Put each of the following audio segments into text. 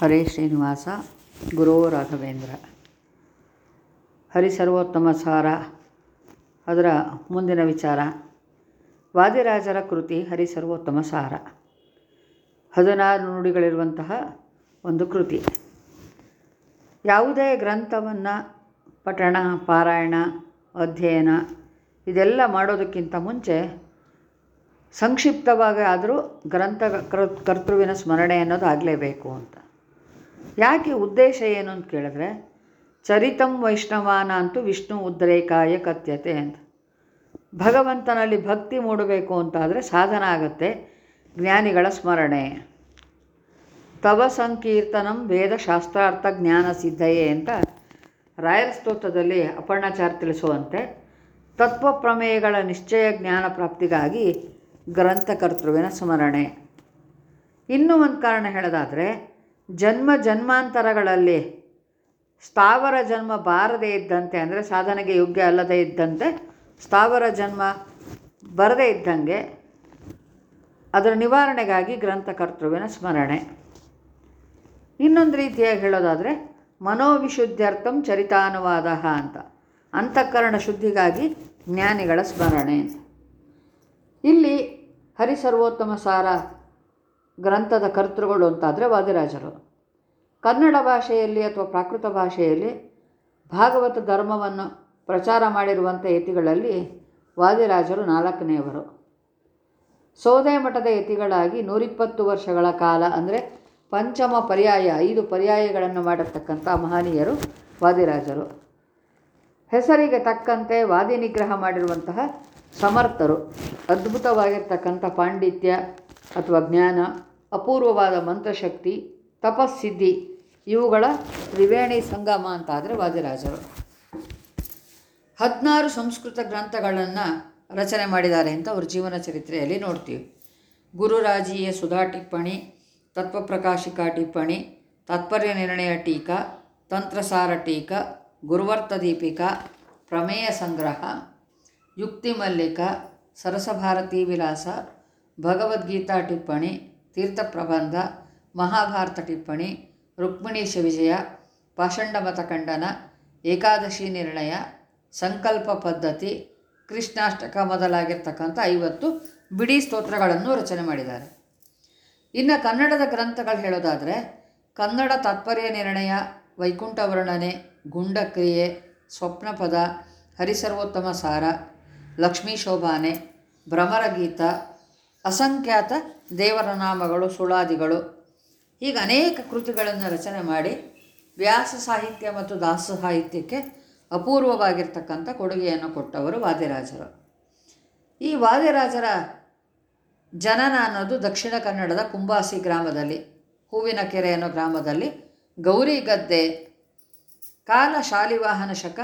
ಹರೇ ಶ್ರೀನಿವಾಸ ಗುರು ರಾಘವೇಂದ್ರ. ಹರಿ ಸರ್ವೋತ್ತಮ ಸಾರ. ಅದರ ಮುಂದಿನ ವಿಚಾರ, ವಾದಿರಾಜರ ಕೃತಿ ಹರಿ ಸರ್ವೋತ್ತಮ ಸಾರ. ಹದಿನಾರು ನುಡಿಗಳಿರುವಂತಹ ಒಂದು ಕೃತಿ. ಯಾವುದೇ ಗ್ರಂಥವನ್ನು ಪಠಣ, ಪಾರಾಯಣ, ಅಧ್ಯಯನ, ಇದೆಲ್ಲ ಮಾಡೋದಕ್ಕಿಂತ ಮುಂಚೆ ಸಂಕ್ಷಿಪ್ತವಾಗಿ ಆದರೂ ಗ್ರಂಥ ಕರ್ ಕರ್ತೃವಿನ ಸ್ಮರಣೆ ಅನ್ನೋದು ಆಗಲೇಬೇಕು ಅಂತ. ಯಾಕೆ ಉದ್ದೇಶ ಏನು ಅಂತ ಕೇಳಿದ್ರೆ, ಚರಿತಂ ವೈಷ್ಣವಾನ ಅಂತೂ ವಿಷ್ಣು ಉದ್ರೇಕಾಯ ಕಥ್ಯತೆ ಅಂತ. ಭಗವಂತನಲ್ಲಿ ಭಕ್ತಿ ಮೂಡಬೇಕು ಅಂತಾದರೆ ಸಾಧನ ಆಗುತ್ತೆ ಜ್ಞಾನಿಗಳ ಸ್ಮರಣೆ. ತವ ಸಂಕೀರ್ತನಂ ವೇದ ಶಾಸ್ತ್ರಾರ್ಥ ಜ್ಞಾನ ಸಿದ್ಧಯೇ ಅಂತ ರಾಯರ ಸ್ತೋತ್ರದಲ್ಲಿ ಅಪರ್ಣಾಚಾರ ತಿಳಿಸುವಂತೆ ತತ್ವ ಪ್ರಮೇಯಗಳ ನಿಶ್ಚಯ ಜ್ಞಾನ ಪ್ರಾಪ್ತಿಗಾಗಿ ಗ್ರಂಥಕರ್ತೃವಿನ ಸ್ಮರಣೆ. ಇನ್ನೂ ಒಂದು ಕಾರಣ ಹೇಳೋದಾದರೆ ಜನ್ಮ ಜನ್ಮಾಂತರಗಳಲ್ಲಿ ಸ್ಥಾವರ ಜನ್ಮ ಬಾರದೇ ಇದ್ದಂತೆ ಅಂದರೆ ಸಾಧನೆಗೆ ಯೋಗ್ಯ ಅಲ್ಲದೇ ಇದ್ದಂತೆ ಸ್ಥಾವರ ಜನ್ಮ ಬರದೇ ಇದ್ದಂಗೆ ಅದರ ನಿವಾರಣೆಗಾಗಿ ಗ್ರಂಥಕರ್ತೃವಿನ ಸ್ಮರಣೆ. ಇನ್ನೊಂದು ರೀತಿಯಾಗಿ ಹೇಳೋದಾದರೆ ಮನೋವಿಶುದ್ಧ್ಯರ್ಥಂ ಚರಿತಾನುವಾದ ಅಂತ. ಅಂತಃಕರಣ ಶುದ್ಧಿಗಾಗಿ ಜ್ಞಾನಿಗಳ ಸ್ಮರಣೆ. ಇಲ್ಲಿ ಹರಿಸರ್ವೋತ್ತಮ ಸಾರ ಗ್ರಂಥದ ಕರ್ತೃಗಳು ಅಂತಾದರೆ ವಾದಿರಾಜರು. ಕನ್ನಡ ಭಾಷೆಯಲ್ಲಿ ಅಥವಾ ಪ್ರಾಕೃತ ಭಾಷೆಯಲ್ಲಿ ಭಾಗವತ ಧರ್ಮವನ್ನು ಪ್ರಚಾರ ಮಾಡಿರುವಂಥ ಯತಿಗಳಲ್ಲಿ ವಾದಿರಾಜರು ನಾಲ್ಕನೆಯವರು. ಸೋದೆ ಮಠದ ಯತಿಗಳಾಗಿ ನೂರಿಪ್ಪತ್ತು ವರ್ಷಗಳ ಕಾಲ ಅಂದರೆ ಪಂಚಮ ಪರ್ಯಾಯ, ಐದು ಪರ್ಯಾಯಗಳನ್ನು ಮಾಡಿರ್ತಕ್ಕಂಥ ಮಹನೀಯರು ವಾದಿರಾಜರು. ಹೆಸರಿಗೆ ತಕ್ಕಂತೆ ವಾದಿ ನಿಗ್ರಹ ಮಾಡಿರುವಂತಹ ಸಮರ್ಥರು, ಅದ್ಭುತವಾಗಿರ್ತಕ್ಕಂಥ ಪಾಂಡಿತ್ಯ ಅಥವಾ ಜ್ಞಾನ, ಅಪೂರ್ವವಾದ ಮಂತ್ರಶಕ್ತಿ, ತಪಸ್ಸಿದ್ಧಿ, ಇವುಗಳ ತ್ರಿವೇಣಿ ಸಂಗಮ ಅಂತಾದರೆ ವಾದಿರಾಜರು. ಹದಿನಾರು ಸಂಸ್ಕೃತ ಗ್ರಂಥಗಳನ್ನು ರಚನೆ ಮಾಡಿದ್ದಾರೆ ಅಂತ ಅವ್ರ ಜೀವನ ಚರಿತ್ರೆಯಲ್ಲಿ ನೋಡ್ತೀವಿ. ಗುರುರಾಜೀಯ ಸುಧಾ ಟಿಪ್ಪಣಿ, ತತ್ವಪ್ರಕಾಶಿಕಾ ಟಿಪ್ಪಣಿ, ತಾತ್ಪರ್ಯ ನಿರ್ಣಯ ಟೀಕಾ, ತಂತ್ರಸಾರ ಟೀಕಾ, ಗುರುವರ್ತ ದೀಪಿಕಾ, ಪ್ರಮೇಯ ಸಂಗ್ರಹ. ಯುಕ್ತಿ ಮಲ್ಲಿಕ ಸರಸಭಾರತಿ ವಿಲಾಸ, ಭಗವದ್ಗೀತಾ ಟಿಪ್ಪಣಿ ತೀರ್ಥಪ್ರಬಂಧ ಮಹಾಭಾರತ ಟಿಪ್ಪಣಿ, ರುಕ್ಮಿಣೀಶ ವಿಜಯ ಪಾಷಂಡಮತ ಖಂಡನ, ಏಕಾದಶಿ ನಿರ್ಣಯ, ಸಂಕಲ್ಪ ಪದ್ಧತಿ, ಕೃಷ್ಣಾಷ್ಟಕ ಮೊದಲಾಗಿರ್ತಕ್ಕಂಥ ಐವತ್ತು ಬಿಡಿ ಸ್ತೋತ್ರಗಳನ್ನು ರಚನೆ ಮಾಡಿದ್ದಾರೆ. ಇನ್ನು ಕನ್ನಡದ ಗ್ರಂಥಗಳು ಹೇಳೋದಾದರೆ, ಕನ್ನಡ ತಾತ್ಪರ್ಯ ನಿರ್ಣಯ, ವೈಕುಂಠ ವರ್ಣನೆ, ಗುಂಡಕ್ರಿಯೆ, ಸ್ವಪ್ನಪದ, ಹರಿಸರ್ವೋತ್ತಮ ಸಾರ ಲಕ್ಷ್ಮೀ ಶೋಭಾನೆ, ಭ್ರಮರಗೀತ, ಅಸಂಖ್ಯಾತ ದೇವರ ನಾಮಗಳು, ಸುಳಾದಿಗಳು. ಹೀಗೆ ಅನೇಕ ಕೃತಿಗಳನ್ನು ರಚನೆ ಮಾಡಿ ವ್ಯಾಸ ಸಾಹಿತ್ಯ ಮತ್ತು ದಾಸ ಸಾಹಿತ್ಯಕ್ಕೆ ಅಪೂರ್ವವಾಗಿರ್ತಕ್ಕಂಥ ಕೊಡುಗೆಯನ್ನು ಕೊಟ್ಟವರು ವಾದಿರಾಜರು ಈ ವಾದಿರಾಜರ ಜನನ ಅನ್ನೋದು ದಕ್ಷಿಣ ಕನ್ನಡದ ಕುಂಬಾಸಿ ಗ್ರಾಮದಲ್ಲಿ, ಹೂವಿನ ಕೆರೆ ಅನ್ನೋ ಗ್ರಾಮದಲ್ಲಿ ಗೌರಿ ಗದ್ದೆ, ಕಾಲ ಶಾಲಿವಾಹನ ಶಕ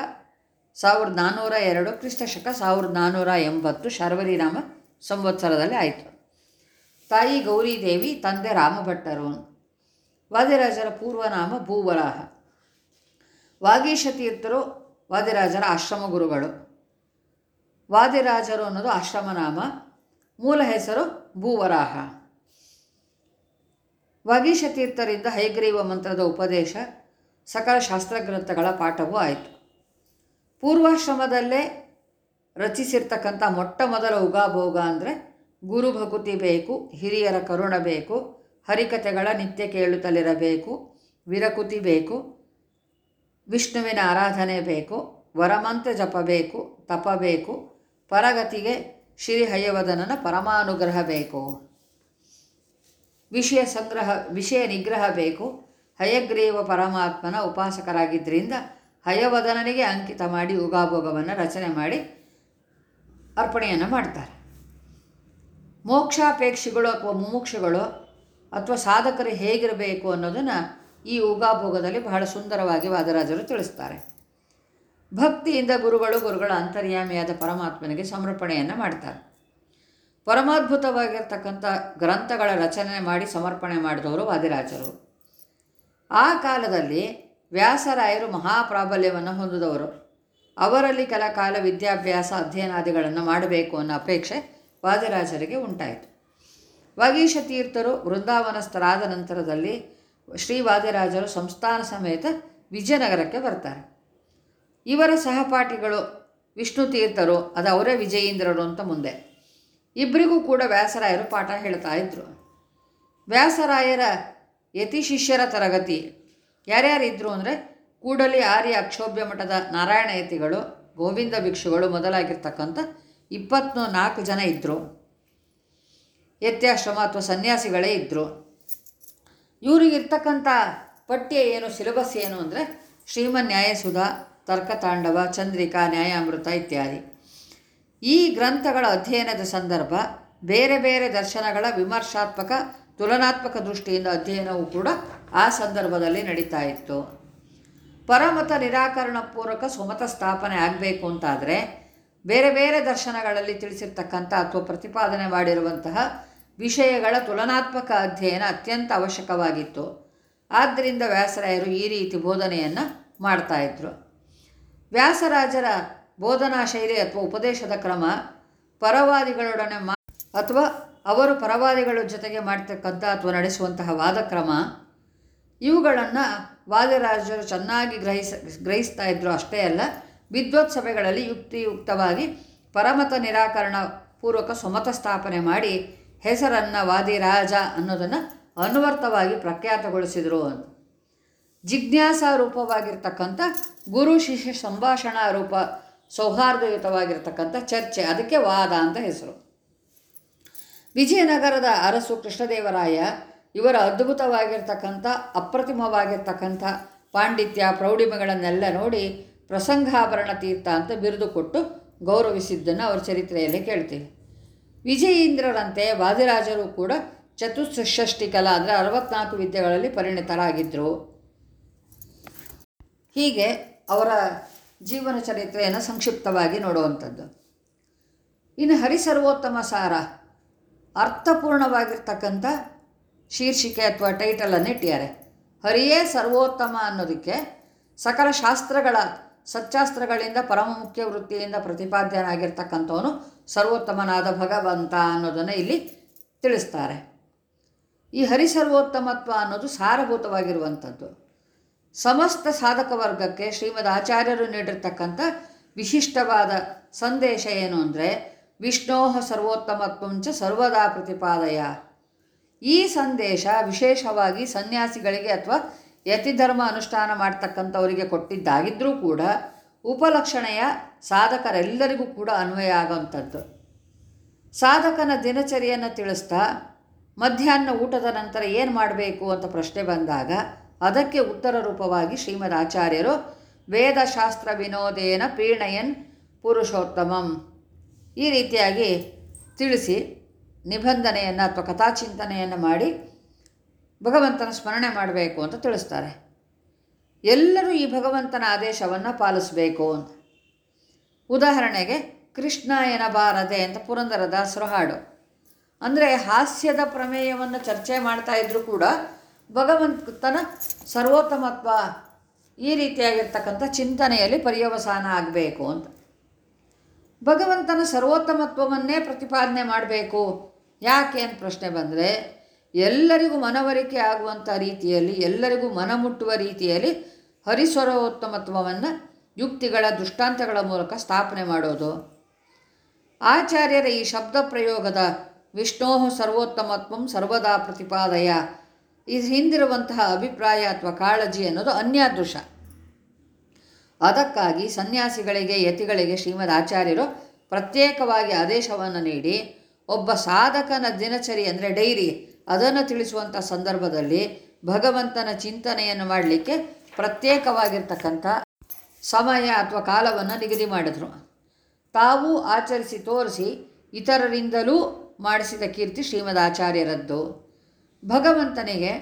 ಸಾವಿರದ ನಾನ್ನೂರ ಎರಡು ಕ್ರಿಸ್ತ ಶಕ ಸಾವಿರದ ನಾನ್ನೂರ ಎಂಬತ್ತು ಶರ್ವರಿ ನಾಮ ಸಂವತ್ಸರದಲ್ಲಿ ಆಯಿತು. ತಾಯಿ ಗೌರಿದೇವಿ, ತಂದೆ ರಾಮಭಟ್ಟರು. ವಾದಿರಾಜರ ಪೂರ್ವನಾಮ ಭೂವರಾಹ. ವಾಗೀಶ ತೀರ್ಥರು ವಾದಿರಾಜರ ಆಶ್ರಮ ಗುರುಗಳು. ವಾದಿರಾಜರು ಅನ್ನೋದು ಆಶ್ರಮನಾಮ, ಮೂಲ ಹೆಸರು ಭೂವರಾಹ. ವಾಗೀಶ ತೀರ್ಥರಿಂದ ಹೈಗ್ರೀವ ಮಂತ್ರದ ಉಪದೇಶ, ಸಕಲ ಶಾಸ್ತ್ರಗ್ರಂಥಗಳ ಪಾಠವೂ ಆಯಿತು. ಪೂರ್ವಾಶ್ರಮದಲ್ಲೇ ರಚಿಸಿರ್ತಕ್ಕಂಥ ಮೊಟ್ಟ ಮೊದಲ ಉಗಾಭೋಗ ಅಂದರೆ ಗುರು ಭಕುತಿ ಬೇಕು, ಹಿರಿಯರ ಕರುಣ ಬೇಕು, ಹರಿಕಥೆಗಳ ನಿತ್ಯ ಕೇಳುತ್ತಲಿರಬೇಕು, ವಿರಕುತಿ ಬೇಕು, ವಿಷ್ಣುವಿನ ಆರಾಧನೆ ಬೇಕು, ವರಮಂತ್ರ ಜಪ ಬೇಕು, ತಪ ಪರಗತಿಗೆ ಶ್ರೀ ಹಯವದನನ ಪರಮಾನುಗ್ರಹ ಬೇಕು. ವಿಷಯ ಸಂಗ್ರಹ, ವಿಷಯ ನಿಗ್ರಹ ಬೇಕು. ಹಯಗ್ರೀವ ಪರಮಾತ್ಮನ ಉಪಾಸಕರಾಗಿದ್ದರಿಂದ ಹಯವದನನಿಗೆ ಅಂಕಿತ ಮಾಡಿ ಉಗಾಭೋಗವನ್ನು ರಚನೆ ಮಾಡಿ ಅರ್ಪಣೆಯನ್ನು ಮಾಡ್ತಾರೆ. ಮೋಕ್ಷಾಪೇಕ್ಷಿಗಳು ಅಥವಾ ಮುಮುಕ್ಷಗಳು ಅಥವಾ ಸಾಧಕರು ಹೇಗಿರಬೇಕು ಅನ್ನೋದನ್ನು ಈ ಉಗಾಭೋಗದಲ್ಲಿ ಬಹಳ ಸುಂದರವಾಗಿ ವಾದರಾಜರು ತಿಳಿಸ್ತಾರೆ. ಭಕ್ತಿಯಿಂದ ಗುರುಗಳು ಗುರುಗಳ ಅಂತರ್ಯಾಮಿಯಾದ ಪರಮಾತ್ಮನಿಗೆ ಸಮರ್ಪಣೆಯನ್ನು ಮಾಡ್ತಾರೆ. ಪರಮಾದ್ಭುತವಾಗಿರ್ತಕ್ಕಂಥ ಗ್ರಂಥಗಳ ರಚನೆ ಮಾಡಿ ಸಮರ್ಪಣೆ ಮಾಡಿದವರು ವಾದಿರಾಜರು. ಆ ಕಾಲದಲ್ಲಿ ವ್ಯಾಸರಾಯರು ಮಹಾಪ್ರಾಬಲ್ಯವನ್ನು ಹೊಂದಿದವರು. ಅವರಲ್ಲಿ ಕೆಲ ಕಾಲ ವಿದ್ಯಾಭ್ಯಾಸ ಅಧ್ಯಯನಾದಿಗಳನ್ನು ಮಾಡಬೇಕು ಅನ್ನೋ ಅಪೇಕ್ಷೆ ವಾದಿರಾಜರಿಗೆ ಉಂಟಾಯಿತು. ವಾಗೀಶ ತೀರ್ಥರು ವೃಂದಾವನಸ್ಥರಾದ ನಂತರದಲ್ಲಿ ಶ್ರೀ ವಾದಿರಾಜರು ಸಂಸ್ಥಾನ ಸಮೇತ ವಿಜಯನಗರಕ್ಕೆ ಬರ್ತಾರೆ. ಇವರ ಸಹಪಾಠಿಗಳು ವಿಷ್ಣು ತೀರ್ಥರು ಅದು ಅವರೇ ವಿಜಯೀಂದ್ರರು ಅಂತ ಮುಂದೆ. ಇಬ್ಬರಿಗೂ ಕೂಡ ವ್ಯಾಸರಾಯರು ಪಾಠ ಹೇಳ್ತಾ ಇದ್ದರು ವ್ಯಾಸರಾಯರ ಯತಿ ಶಿಷ್ಯರ ತರಗತಿ ಯಾರ್ಯಾರಿದ್ದರು ಅಂದರೆ ಕೂಡಲಿ ಆರ್ಯ ಅಕ್ಷೋಭ್ಯ ಮಠದ ನಾರಾಯಣ ಯತಿಗಳು ಗೋವಿಂದ ಭಿಕ್ಷುಗಳು ಮೊದಲಾಗಿರ್ತಕ್ಕಂಥ ಇಪ್ಪತ್ತು ನಾಲ್ಕು ಜನ ಇದ್ದರು ಯತ್ಯಾಶ್ರಮ ಅಥವಾ ಸನ್ಯಾಸಿಗಳೇ ಇದ್ದರು ಇವರಿಗಿರ್ತಕ್ಕಂಥ ಪಠ್ಯ ಏನು, ಸಿಲೆಬಸ್ ಏನು ಅಂದರೆ ಶ್ರೀಮನ್ ತರ್ಕ ತರ್ಕತಾಂಡವ, ಚಂದ್ರಿಕಾ, ನ್ಯಾಯಾಮೃತ ಇತ್ಯಾದಿ. ಈ ಗ್ರಂಥಗಳ ಅಧ್ಯಯನದ ಸಂದರ್ಭ ಬೇರೆ ಬೇರೆ ದರ್ಶನಗಳ ವಿಮರ್ಶಾತ್ಮಕ, ತುಲನಾತ್ಮಕ ದೃಷ್ಟಿಯಿಂದ ಅಧ್ಯಯನವು ಕೂಡ ಆ ಸಂದರ್ಭದಲ್ಲಿ ನಡೀತಾ ಇತ್ತು. ಪರಮತ ನಿರಾಕರಣ ಪೂರ್ವಕ ಸುಮತ ಸ್ಥಾಪನೆ ಆಗಬೇಕು ಅಂತಾದರೆ ಬೇರೆ ಬೇರೆ ದರ್ಶನಗಳಲ್ಲಿ ತಿಳಿಸಿರ್ತಕ್ಕಂಥ ಅಥವಾ ಪ್ರತಿಪಾದನೆ ಮಾಡಿರುವಂತಹ ವಿಷಯಗಳ ತುಲನಾತ್ಮಕ ಅಧ್ಯಯನ ಅತ್ಯಂತ ಅವಶ್ಯಕವಾಗಿತ್ತು. ಆದ್ದರಿಂದ ವ್ಯಾಸರಾಯರು ಈ ರೀತಿ ಬೋಧನೆಯನ್ನು ಮಾಡ್ತಾಯಿದ್ರು ವ್ಯಾಸರಾಜರ ಬೋಧನಾ ಶೈಲಿ ಅಥವಾ ಉಪದೇಶದ ಕ್ರಮ ಪರವಾದಿಗಳೊಡನೆ ಮಾ ಅಥವಾ ಅವರು ಪರವಾದಿಗಳ ಜೊತೆಗೆ ಮಾಡ್ತಕ್ಕಂಥ ಅಥವಾ ನಡೆಸುವಂತಹ ವಾದಕ್ರಮ ಇವುಗಳನ್ನು ವಾದಿರಾಜರು ಚೆನ್ನಾಗಿ ಗ್ರಹಿಸ, ಗ್ರಹಿಸ್ತಾ ಇದ್ದರು ಅಷ್ಟೇ ಅಲ್ಲ ವಿದ್ವತ್ ಸಭೆಗಳಲ್ಲಿ ಯುಕ್ತಿಯುಕ್ತವಾಗಿ ಪರಮತ ನಿರಾಕರಣ ಪೂರ್ವಕ ಸುಮತ ಸ್ಥಾಪನೆ ಮಾಡಿ ಹೆಸರನ್ನು ವಾದಿರಾಜ ಅನ್ನೋದನ್ನು ಅನ್ವರ್ಥವಾಗಿ ಪ್ರಖ್ಯಾತಗೊಳಿಸಿದರು ಅಂತ ಜಿಜ್ಞಾಸಾ ರೂಪವಾಗಿರ್ತಕ್ಕಂಥ ಗುರು ಶಿಷ್ಯ ಸಂಭಾಷಣಾ ರೂಪ ಸೌಹಾರ್ದಯುತವಾಗಿರ್ತಕ್ಕಂಥ ಚರ್ಚೆ, ಅದಕ್ಕೆ ವಾದ ಅಂತ ಹೆಸರು. ವಿಜಯನಗರದ ಅರಸು ಕೃಷ್ಣದೇವರಾಯ ಇವರ ಅದ್ಭುತವಾಗಿರ್ತಕ್ಕಂಥ, ಅಪ್ರತಿಮವಾಗಿರ್ತಕ್ಕಂಥ ಪಾಂಡಿತ್ಯ ಪ್ರೌಢಿಮೆಗಳನ್ನೆಲ್ಲ ನೋಡಿ ಪ್ರಸಂಗಾಭರಣ ತೀರ್ಥ ಅಂತ ಬಿರುದು ಕೊಟ್ಟು ಗೌರವಿಸಿದ್ದನ್ನು ಅವರ ಚರಿತ್ರೆಯಲ್ಲಿ ಕೇಳ್ತೀವಿ. ವಿಜಯೀಂದ್ರರಂತೆ ವಾದಿರಾಜರು ಕೂಡ ಚತುಷ್ಷಷ್ಟಿ ಕಲಾ ಅಂದರೆ ಅರವತ್ನಾಲ್ಕು ವಿದ್ಯೆಗಳಲ್ಲಿ ಪರಿಣಿತರಾಗಿದ್ದರು ಹೀಗೆ ಅವರ ಜೀವನ ಚರಿತ್ರೆಯನ್ನು ಸಂಕ್ಷಿಪ್ತವಾಗಿ ನೋಡುವಂಥದ್ದು. ಇನ್ನು ಹರಿಸರ್ವೋತ್ತಮ ಸಾರ, ಅರ್ಥಪೂರ್ಣವಾಗಿರ್ತಕ್ಕಂಥ ಶೀರ್ಷಿಕೆ ಅಥವಾ ಟೈಟಲನ್ನು ಇಟ್ಟಿದ್ದಾರೆ. ಹರಿಯೇ ಸರ್ವೋತ್ತಮ ಅನ್ನೋದಕ್ಕೆ ಸಕಲ ಶಾಸ್ತ್ರಗಳ, ಸಚ್ಚಾಸ್ತ್ರಗಳಿಂದ ಪರಮ ಮುಖ್ಯ ವೃತ್ತಿಯಿಂದ ಪ್ರತಿಪಾದ್ಯನಾಗಿರ್ತಕ್ಕಂಥವನು ಸರ್ವೋತ್ತಮನಾದ ಭಗವಂತ ಅನ್ನೋದನ್ನು ಇಲ್ಲಿ ತಿಳಿಸ್ತಾರೆ. ಈ ಹರಿ ಸರ್ವೋತ್ತಮತ್ವ ಅನ್ನೋದು ಸಾರಭೂತವಾಗಿರುವಂಥದ್ದು. ಸಮಸ್ತ ಸಾಧಕ ವರ್ಗಕ್ಕೆ ಶ್ರೀಮದ್ ಆಚಾರ್ಯರು ನೀಡಿರ್ತಕ್ಕಂಥ ವಿಶಿಷ್ಟವಾದ ಸಂದೇಶ ಏನು ಅಂದರೆ, ವಿಷ್ಣೋಹ ಸರ್ವೋತ್ತಮತ್ವಂಚ ಸರ್ವದಾ ಪ್ರತಿಪಾದಯ. ಈ ಸಂದೇಶ ವಿಶೇಷವಾಗಿ ಸನ್ಯಾಸಿಗಳಿಗೆ ಅಥವಾ ಯತಿಧರ್ಮ ಅನುಷ್ಠಾನ ಮಾಡ್ತಕ್ಕಂಥವರಿಗೆ ಕೊಟ್ಟಿದ್ದಾಗಿದ್ದರೂ ಕೂಡ ಉಪಲಕ್ಷಣೆಯ ಸಾಧಕರೆಲ್ಲರಿಗೂ ಕೂಡ ಅನ್ವಯ ಆಗೋವಂಥದ್ದು ಸಾಧಕನ ದಿನಚರಿಯನ್ನು ತಿಳಿಸ್ತಾ ಮಧ್ಯಾಹ್ನ ಊಟದ ನಂತರ ಏನು ಮಾಡಬೇಕು ಅಂತ ಪ್ರಶ್ನೆ ಬಂದಾಗ ಅದಕ್ಕೆ ಉತ್ತರ ರೂಪವಾಗಿ ಶ್ರೀಮದ್ ಆಚಾರ್ಯರು ವೇದಶಾಸ್ತ್ರ ವಿನೋದೇನ ಪ್ರೀಣಯನ್ ಪುರುಷೋತ್ತಮಂ ಈ ರೀತಿಯಾಗಿ ತಿಳಿಸಿ ನಿಬಂಧನೆಯನ್ನು ಅಥವಾ ಕಥಾಚಿಂತನೆಯನ್ನು ಮಾಡಿ ಭಗವಂತನ ಸ್ಮರಣೆ ಮಾಡಬೇಕು ಅಂತ ತಿಳಿಸ್ತಾರೆ. ಎಲ್ಲರೂ ಈ ಭಗವಂತನ ಆದೇಶವನ್ನು ಪಾಲಿಸಬೇಕು ಅಂತ. ಉದಾಹರಣೆಗೆ, ಕೃಷ್ಣ ಎನಬಾರದೆ ಅಂತ ಪುರಂದರದಾಸರು ಹಾಡು ಅಂದರೆ ಹಾಸ್ಯದ ಪ್ರಮೇಯವನ್ನು ಚರ್ಚೆ ಮಾಡ್ತಾ ಇದ್ದರೂ ಕೂಡ ಭಗವಂತನ ಸರ್ವೋತ್ತಮತ್ವ ಈ ರೀತಿಯಾಗಿರ್ತಕ್ಕಂಥ ಚಿಂತನೆಯಲ್ಲಿ ಪರ್ಯವಸಾನ ಆಗಬೇಕು ಅಂತ. ಭಗವಂತನ ಸರ್ವೋತ್ತಮತ್ವವನ್ನೇ ಪ್ರತಿಪಾದನೆ ಮಾಡಬೇಕು. ಯಾಕೆ ಅಂತ ಪ್ರಶ್ನೆ ಬಂದರೆ, ಎಲ್ಲರಿಗೂ ಮನವರಿಕೆ ಆಗುವಂಥ ರೀತಿಯಲ್ಲಿ, ಎಲ್ಲರಿಗೂ ಮನ ಮುಟ್ಟುವ ರೀತಿಯಲ್ಲಿ ಹರಿಸ್ವರೋತ್ತಮತ್ವವನ್ನು ಯುಕ್ತಿಗಳ ದೃಷ್ಟಾಂತಗಳ ಮೂಲಕ ಸ್ಥಾಪನೆ ಮಾಡೋದು. ಆಚಾರ್ಯರ ಈ ಶಬ್ದ ಪ್ರಯೋಗದ ವಿಷ್ಣೋ ಸರ್ವೋತ್ತಮತ್ವಂ ಸರ್ವದಾ ಪ್ರತಿಪಾದಯ, ಇದು ಹಿಂದಿರುವಂತಹ ಅಭಿಪ್ರಾಯ ಅಥವಾ ಕಾಳಜಿ ಅನ್ನೋದು ಅನ್ಯಾದೃಶ. ಅದಕ್ಕಾಗಿ ಸನ್ಯಾಸಿಗಳಿಗೆ, ಯತಿಗಳಿಗೆ ಶ್ರೀಮದ್ ಆಚಾರ್ಯರು ಪ್ರತ್ಯೇಕವಾಗಿ ಆದೇಶವನ್ನು ನೀಡಿ ಒಬ್ಬ ಸಾಧಕನ ದಿನಚರಿ ಅಂದರೆ ಡೈರಿ ಅದನ್ನು ತಿಳಿಸುವಂಥ ಸಂದರ್ಭದಲ್ಲಿ ಭಗವಂತನ ಚಿಂತನೆಯನ್ನು ಮಾಡಲಿಕ್ಕೆ ಪ್ರತ್ಯೇಕವಾಗಿರ್ತಕ್ಕಂಥ ಸಮಯ ಅಥವಾ ಕಾಲವನ್ನು ನಿಗದಿ ಮಾಡಿದ್ರು. ತಾವು ಆಚರಿಸಿ ತೋರಿಸಿ ಇತರರಿಂದಲೂ ಮಾಡಿಸಿದ ಕೀರ್ತಿ ಶ್ರೀಮದ್ ಆಚಾರ್ಯರದ್ದು. ಭಗವಂತನಿಗೆ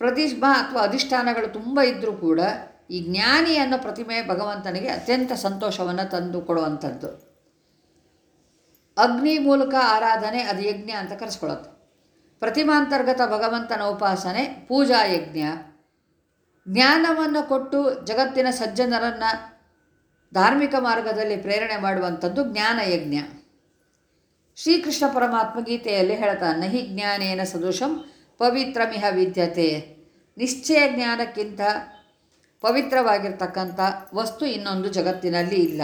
ಪ್ರತಿಷ್ಠಾ ಅಥವಾ ಅಧಿಷ್ಠಾನಗಳು ತುಂಬ ಇದ್ದರೂ ಕೂಡ ಈ ಜ್ಞಾನಿ ಅನ್ನೋ ಪ್ರತಿಮೆ ಭಗವಂತನಿಗೆ ಅತ್ಯಂತ ಸಂತೋಷವನ್ನು ತಂದು ಕೊಡುವಂಥದ್ದು. ಅಗ್ನಿ ಮೂಲಕ ಆರಾಧನೆ ಅದು ಯಜ್ಞ ಅಂತ ಕರೆಸ್ಕೊಳ್ಳುತ್ತೆ ಪ್ರತಿಮಾಂತರ್ಗತ ಭಗವಂತನ ಉಪಾಸನೆ, ಪೂಜಾ ಯಜ್ಞ. ಜ್ಞಾನವನ್ನು ಕೊಟ್ಟು ಜಗತ್ತಿನ ಸಜ್ಜನರನ್ನು ಧಾರ್ಮಿಕ ಮಾರ್ಗದಲ್ಲಿ ಪ್ರೇರಣೆ ಮಾಡುವಂಥದ್ದು ಜ್ಞಾನ ಯಜ್ಞ. ಶ್ರೀಕೃಷ್ಣ ಪರಮಾತ್ಮ ಗೀತೆಯಲ್ಲಿ ಹೇಳ್ತಾನೆ, ನಹಿ ಜ್ಞಾನೇನ ಸದೃಶಂ ಪವಿತ್ರಮಿಹ ವಿದ್ಯತೆ. ನಿಶ್ಚಯ ಜ್ಞಾನಕ್ಕಿಂತ ಪವಿತ್ರವಾಗಿರ್ತಕ್ಕಂಥ ವಸ್ತು ಇನ್ನೊಂದು ಜಗತ್ತಿನಲ್ಲಿ ಇಲ್ಲ.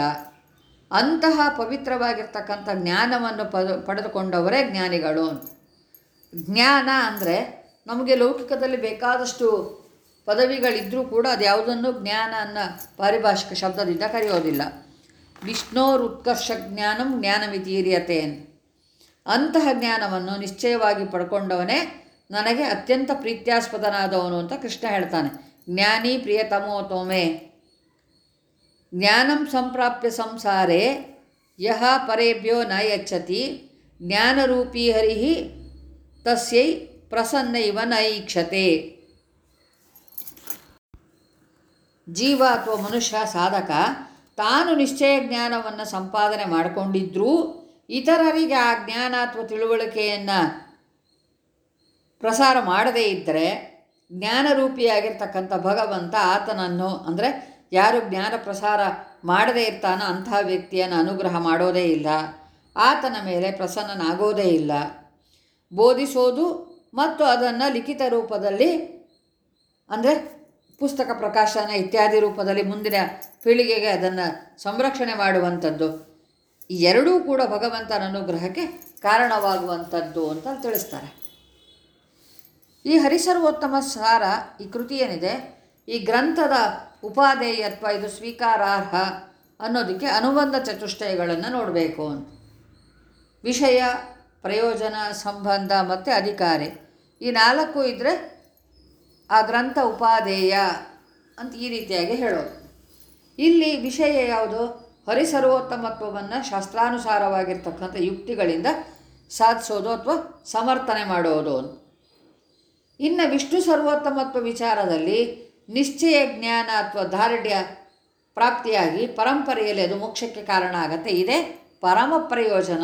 ಅಂತಹ ಪವಿತ್ರವಾಗಿರ್ತಕ್ಕಂಥ ಜ್ಞಾನವನ್ನು ಪದ, ಪಡೆದುಕೊಂಡವರೇ ಜ್ಞಾನಿಗಳು ಜ್ಞಾನ ಅಂದರೆ ನಮಗೆ ಲೌಕಿಕದಲ್ಲಿ ಬೇಕಾದಷ್ಟು ಪದವಿಗಳಿದ್ದರೂ ಕೂಡ ಅದು ಯಾವುದನ್ನು ಜ್ಞಾನ ಅನ್ನೋ ಪಾರಿಭಾಷಿಕ ಶಬ್ದದಿಂದ ಕರೆಯೋದಿಲ್ಲ. ವಿಷ್ಣೋರುತ್ಕರ್ಷ ಜ್ಞಾನಂ ಜ್ಞಾನಮಿತೀರ್ಯತೆ ಅಂತಹ ಜ್ಞಾನವನ್ನು ನಿಶ್ಚಯವಾಗಿ ಪಡ್ಕೊಂಡವನೇ ನನಗೆ ಅತ್ಯಂತ ಪ್ರೀತ್ಯಾಸ್ಪದನಾದವನು ಅಂತ ಕೃಷ್ಣ ಹೇಳ್ತಾನೆ. ಜ್ಞಾನಿ ಪ್ರಿಯತಮೋತೋಮೆ ಜ್ಞಾನಂ ಸಂಪ್ರಾಪ್ಯ ಸಂಸಾರೆ ಯಹ ಪರೇಭ್ಯೋ ಜ್ಞಾನರೂಪೀ ಹರಿ ತಸ್ಯೈ ಪ್ರಸನ್ನ ಇವ ನ ಈಕ್ಷತೆ ಜೀವ ಅಥವಾ ಮನುಷ್ಯ ಸಾಧಕ, ತಾನು ನಿಶ್ಚಯ ಜ್ಞಾನವನ್ನು ಸಂಪಾದನೆ ಮಾಡಿಕೊಂಡಿದ್ದರೂ ಇತರರಿಗೆ ಆ ಜ್ಞಾನ ಅಥವಾ ತಿಳುವಳಿಕೆಯನ್ನು ಪ್ರಸಾರ ಮಾಡದೇ ಇದ್ದರೆ ಜ್ಞಾನರೂಪಿಯಾಗಿರ್ತಕ್ಕಂಥ ಭಗವಂತ ಆತನನ್ನು, ಅಂದರೆ ಯಾರು ಜ್ಞಾನ ಪ್ರಸಾರ ಮಾಡದೇ ಇರ್ತಾನೋ ಅಂತಹ ವ್ಯಕ್ತಿಯನ್ನು ಅನುಗ್ರಹ ಮಾಡೋದೇ ಇಲ್ಲ. ಆತನ ಮೇಲೆ ಪ್ರಸನ್ನನಾಗೋದೇ ಇಲ್ಲ. ಬೋಧಿಸೋದು ಮತ್ತು ಅದನ್ನು ಲಿಖಿತ ರೂಪದಲ್ಲಿ ಅಂದರೆ ಪುಸ್ತಕ ಪ್ರಕಾಶನ ಇತ್ಯಾದಿ ರೂಪದಲ್ಲಿ ಮುಂದಿನ ಪೀಳಿಗೆಗೆ ಅದನ್ನು ಸಂರಕ್ಷಣೆ ಮಾಡುವಂಥದ್ದು. ಎರಡೂ ಕೂಡ ಭಗವಂತನ ಅನುಗ್ರಹಕ್ಕೆ ಕಾರಣವಾಗುವಂಥದ್ದು ಅಂತ ತಿಳಿಸ್ತಾರೆ. ಈ ಹರಿಸರ್ವೋತ್ತಮ ಸಾರ ಈ ಕೃತಿ ಏನಿದೆ? ಈ ಗ್ರಂಥದ ಉಪಾಧೇಯತ್ವ ಇದು ಸ್ವೀಕಾರಾರ್ಹ ಅನ್ನೋದಕ್ಕೆ ಅನುಬಂಧ ಚತುಷ್ಟಯಗಳನ್ನು ನೋಡಬೇಕು ಅಂತ. ವಿಷಯ, ಪ್ರಯೋಜನ, ಸಂಬಂಧ ಮತ್ತು ಅಧಿಕಾರಿ ಈ ನಾಲ್ಕು ಇದ್ದರೆ ಆ ಗ್ರಂಥ ಉಪಾಧೇಯ ಅಂತ ಈ ರೀತಿಯಾಗಿ ಹೇಳೋದು. ಇಲ್ಲಿ ವಿಷಯ ಯಾವುದು? ಹರಿಸರ್ವೋತ್ತಮತ್ವವನ್ನು ಶಾಸ್ತ್ರಾನುಸಾರವಾಗಿರ್ತಕ್ಕಂಥ ಯುಕ್ತಿಗಳಿಂದ ಸಾಧಿಸೋದು ಅಥವಾ ಸಮರ್ಥನೆ ಮಾಡೋದು ಇನ್ನು ವಿಷ್ಣು ಸರ್ವೋತ್ತಮತ್ವ ವಿಚಾರದಲ್ಲಿ ನಿಶ್ಚಯ ಜ್ಞಾನ ಅಥವಾ ದಾರ್ಢ್ಯ ಪ್ರಾಪ್ತಿಯಾಗಿ ಪರಂಪರೆಯಲ್ಲಿ ಅದು ಮೋಕ್ಷಕ್ಕೆ ಕಾರಣ ಆಗತ್ತೆ. ಇದೇ ಪರಮ ಪ್ರಯೋಜನ.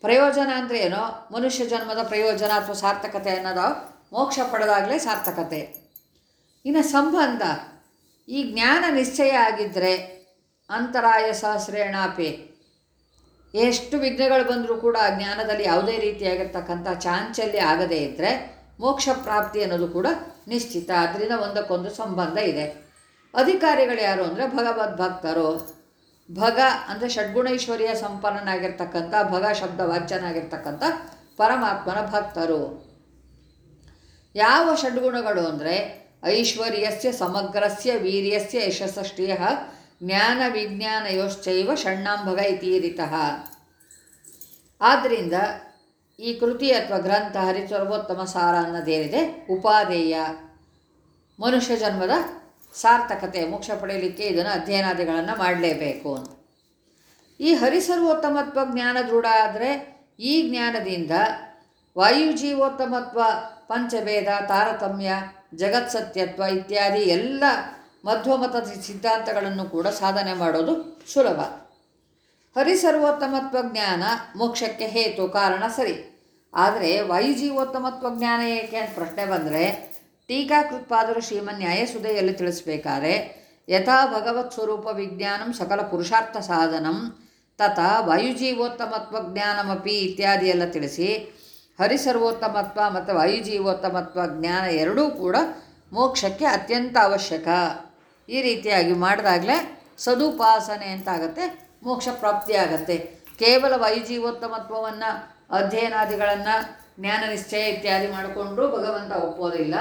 ಪ್ರಯೋಜನ ಅಂದರೆ ಏನು? ಮನುಷ್ಯ ಜನ್ಮದ ಪ್ರಯೋಜನ ಅಥವಾ ಸಾರ್ಥಕತೆ ಅನ್ನೋದು ಮೋಕ್ಷ ಪಡೆದಾಗಲೇ ಸಾರ್ಥಕತೆ. ಇನ್ನು ಸಂಬಂಧ. ಈ ಜ್ಞಾನ ನಿಶ್ಚಯ ಆಗಿದ್ದರೆ ಅಂತರಾಯ ಸಹಸ್ರೇಣಾಪಿ. ಎಷ್ಟು ವಿಘ್ನಗಳು ಬಂದರೂ ಕೂಡ ಜ್ಞಾನದಲ್ಲಿ ಯಾವುದೇ ರೀತಿಯಾಗಿರ್ತಕ್ಕಂಥ ಚಾಂಚಲ್ಯ ಆಗದೇ ಇದ್ದರೆ ಮೋಕ್ಷ ಪ್ರಾಪ್ತಿ ಅನ್ನೋದು ಕೂಡ ನಿಶ್ಚಿತ. ಅದರಿಂದ ಒಂದಕ್ಕೊಂದು ಸಂಬಂಧ ಇದೆ. ಅಧಿಕಾರಿಗಳು ಯಾರು ಅಂದರೆ ಭಗವದ್ಭಕ್ತರು ಭಗ ಅಂದರೆ ಷಡ್ಗುಣೈಶ್ವರ್ಯ ಸಂಪನ್ನನಾಗಿರ್ತಕ್ಕಂಥ, ಭಗ ಶಬ್ದ ವಾಚ್ಯನಾಗಿರ್ತಕ್ಕಂಥ ಪರಮಾತ್ಮನ ಭಕ್ತರು. ಯಾವ ಷಡ್ಗುಣಗಳು ಅಂದರೆ ಐಶ್ವರ್ಯಸ್ಯ ಸಮಗ್ರಸ್ಯ ವೀರ್ಯಸ್ಯ ಯಶಸ್ಸಷ್ಟಿಯ ಜ್ಞಾನ ವಿಜ್ಞಾನ ವಿಜ್ಞಾನಯೋಶ್ಚೈವ ಷಣ್ಣಾಂಭಗ ಇತೀರಿತಃ ಆದ್ದರಿಂದ ಈ ಕೃತಿ ಅಥವಾ ಗ್ರಂಥ ಹರಿಸರ್ವೋತ್ತಮ ಸಾರ ಅನ್ನೋದೇನಿದೆ? ಉಪಾದೇಯ ಮನುಷ್ಯ ಜನ್ಮದ ಸಾರ್ಥಕತೆ, ಮೋಕ್ಷ ಪಡೆಯಲಿಕ್ಕೆ ಇದನ್ನು ಅಧ್ಯಯನಾದಿಗಳನ್ನು ಮಾಡಲೇಬೇಕು ಅಂತ. ಈ ಹರಿಸರ್ವೋತ್ತಮತ್ವ ಜ್ಞಾನ ದೃಢ ಆದರೆ ಈ ಜ್ಞಾನದಿಂದ ವಾಯುಜೀವೋತ್ತಮತ್ವ, ಪಂಚಭೇದ, ತಾರತಮ್ಯ ಜಗತ್ಸತ್ಯತ್ವ ಇತ್ಯಾದಿ ಎಲ್ಲ ಮಧ್ವಮತ ಸಿದ್ಧಾಂತಗಳನ್ನು ಕೂಡ ಸಾಧನೆ ಮಾಡೋದು ಸುಲಭ. ಹರಿಸರ್ವೋತ್ತಮತ್ವ ಜ್ಞಾನ ಮೋಕ್ಷಕ್ಕೆ ಹೇತು ಕಾರಣ ಸರಿ. ಆದರೆ ವಾಯುಜೀವೋತ್ತಮತ್ವ ಜ್ಞಾನ ಏಕೆ ಅಂತ ಪ್ರಶ್ನೆ ಬಂದರೆ, ಟೀಕಾಕೃತ್ಪಾದರು ಶ್ರೀಮನ್ ಸುದೆಯಲ್ಲಿ ತಿಳಿಸ್ಬೇಕಾದ್ರೆ, ಯಥಾ ಭಗವತ್ ಸ್ವರೂಪ ವಿಜ್ಞಾನಂ ಸಕಲ ಪುರುಷಾರ್ಥ ಸಾಧನಂ ತಥಾ ವಾಯುಜೀವೋತ್ತಮತ್ವ ಜ್ಞಾನಮಪಿ ಇತ್ಯಾದಿ ಎಲ್ಲ ತಿಳಿಸಿ, ಹರಿಸರ್ವೋತ್ತಮತ್ವ ಮತ್ತು ವಾಯುಜೀವೋತ್ತಮತ್ವ ಜ್ಞಾನ ಎರಡೂ ಕೂಡ ಮೋಕ್ಷಕ್ಕೆ ಅತ್ಯಂತ ಅವಶ್ಯಕ. ಈ ರೀತಿಯಾಗಿ ಮಾಡಿದಾಗಲೇ ಸದುಪಾಸನೆ ಅಂತಾಗತ್ತೆ ಮೋಕ್ಷ ಪ್ರಾಪ್ತಿಯಾಗತ್ತೆ ಕೇವಲ ವೈಜೀವೋತ್ತಮತ್ವವನ್ನು, ಅಧ್ಯಯನಾದಿಗಳನ್ನು, ಜ್ಞಾನ ನಿಶ್ಚಯ ಇತ್ಯಾದಿ ಮಾಡಿಕೊಂಡು ಭಗವಂತ ಒಪ್ಪೋದಿಲ್ಲ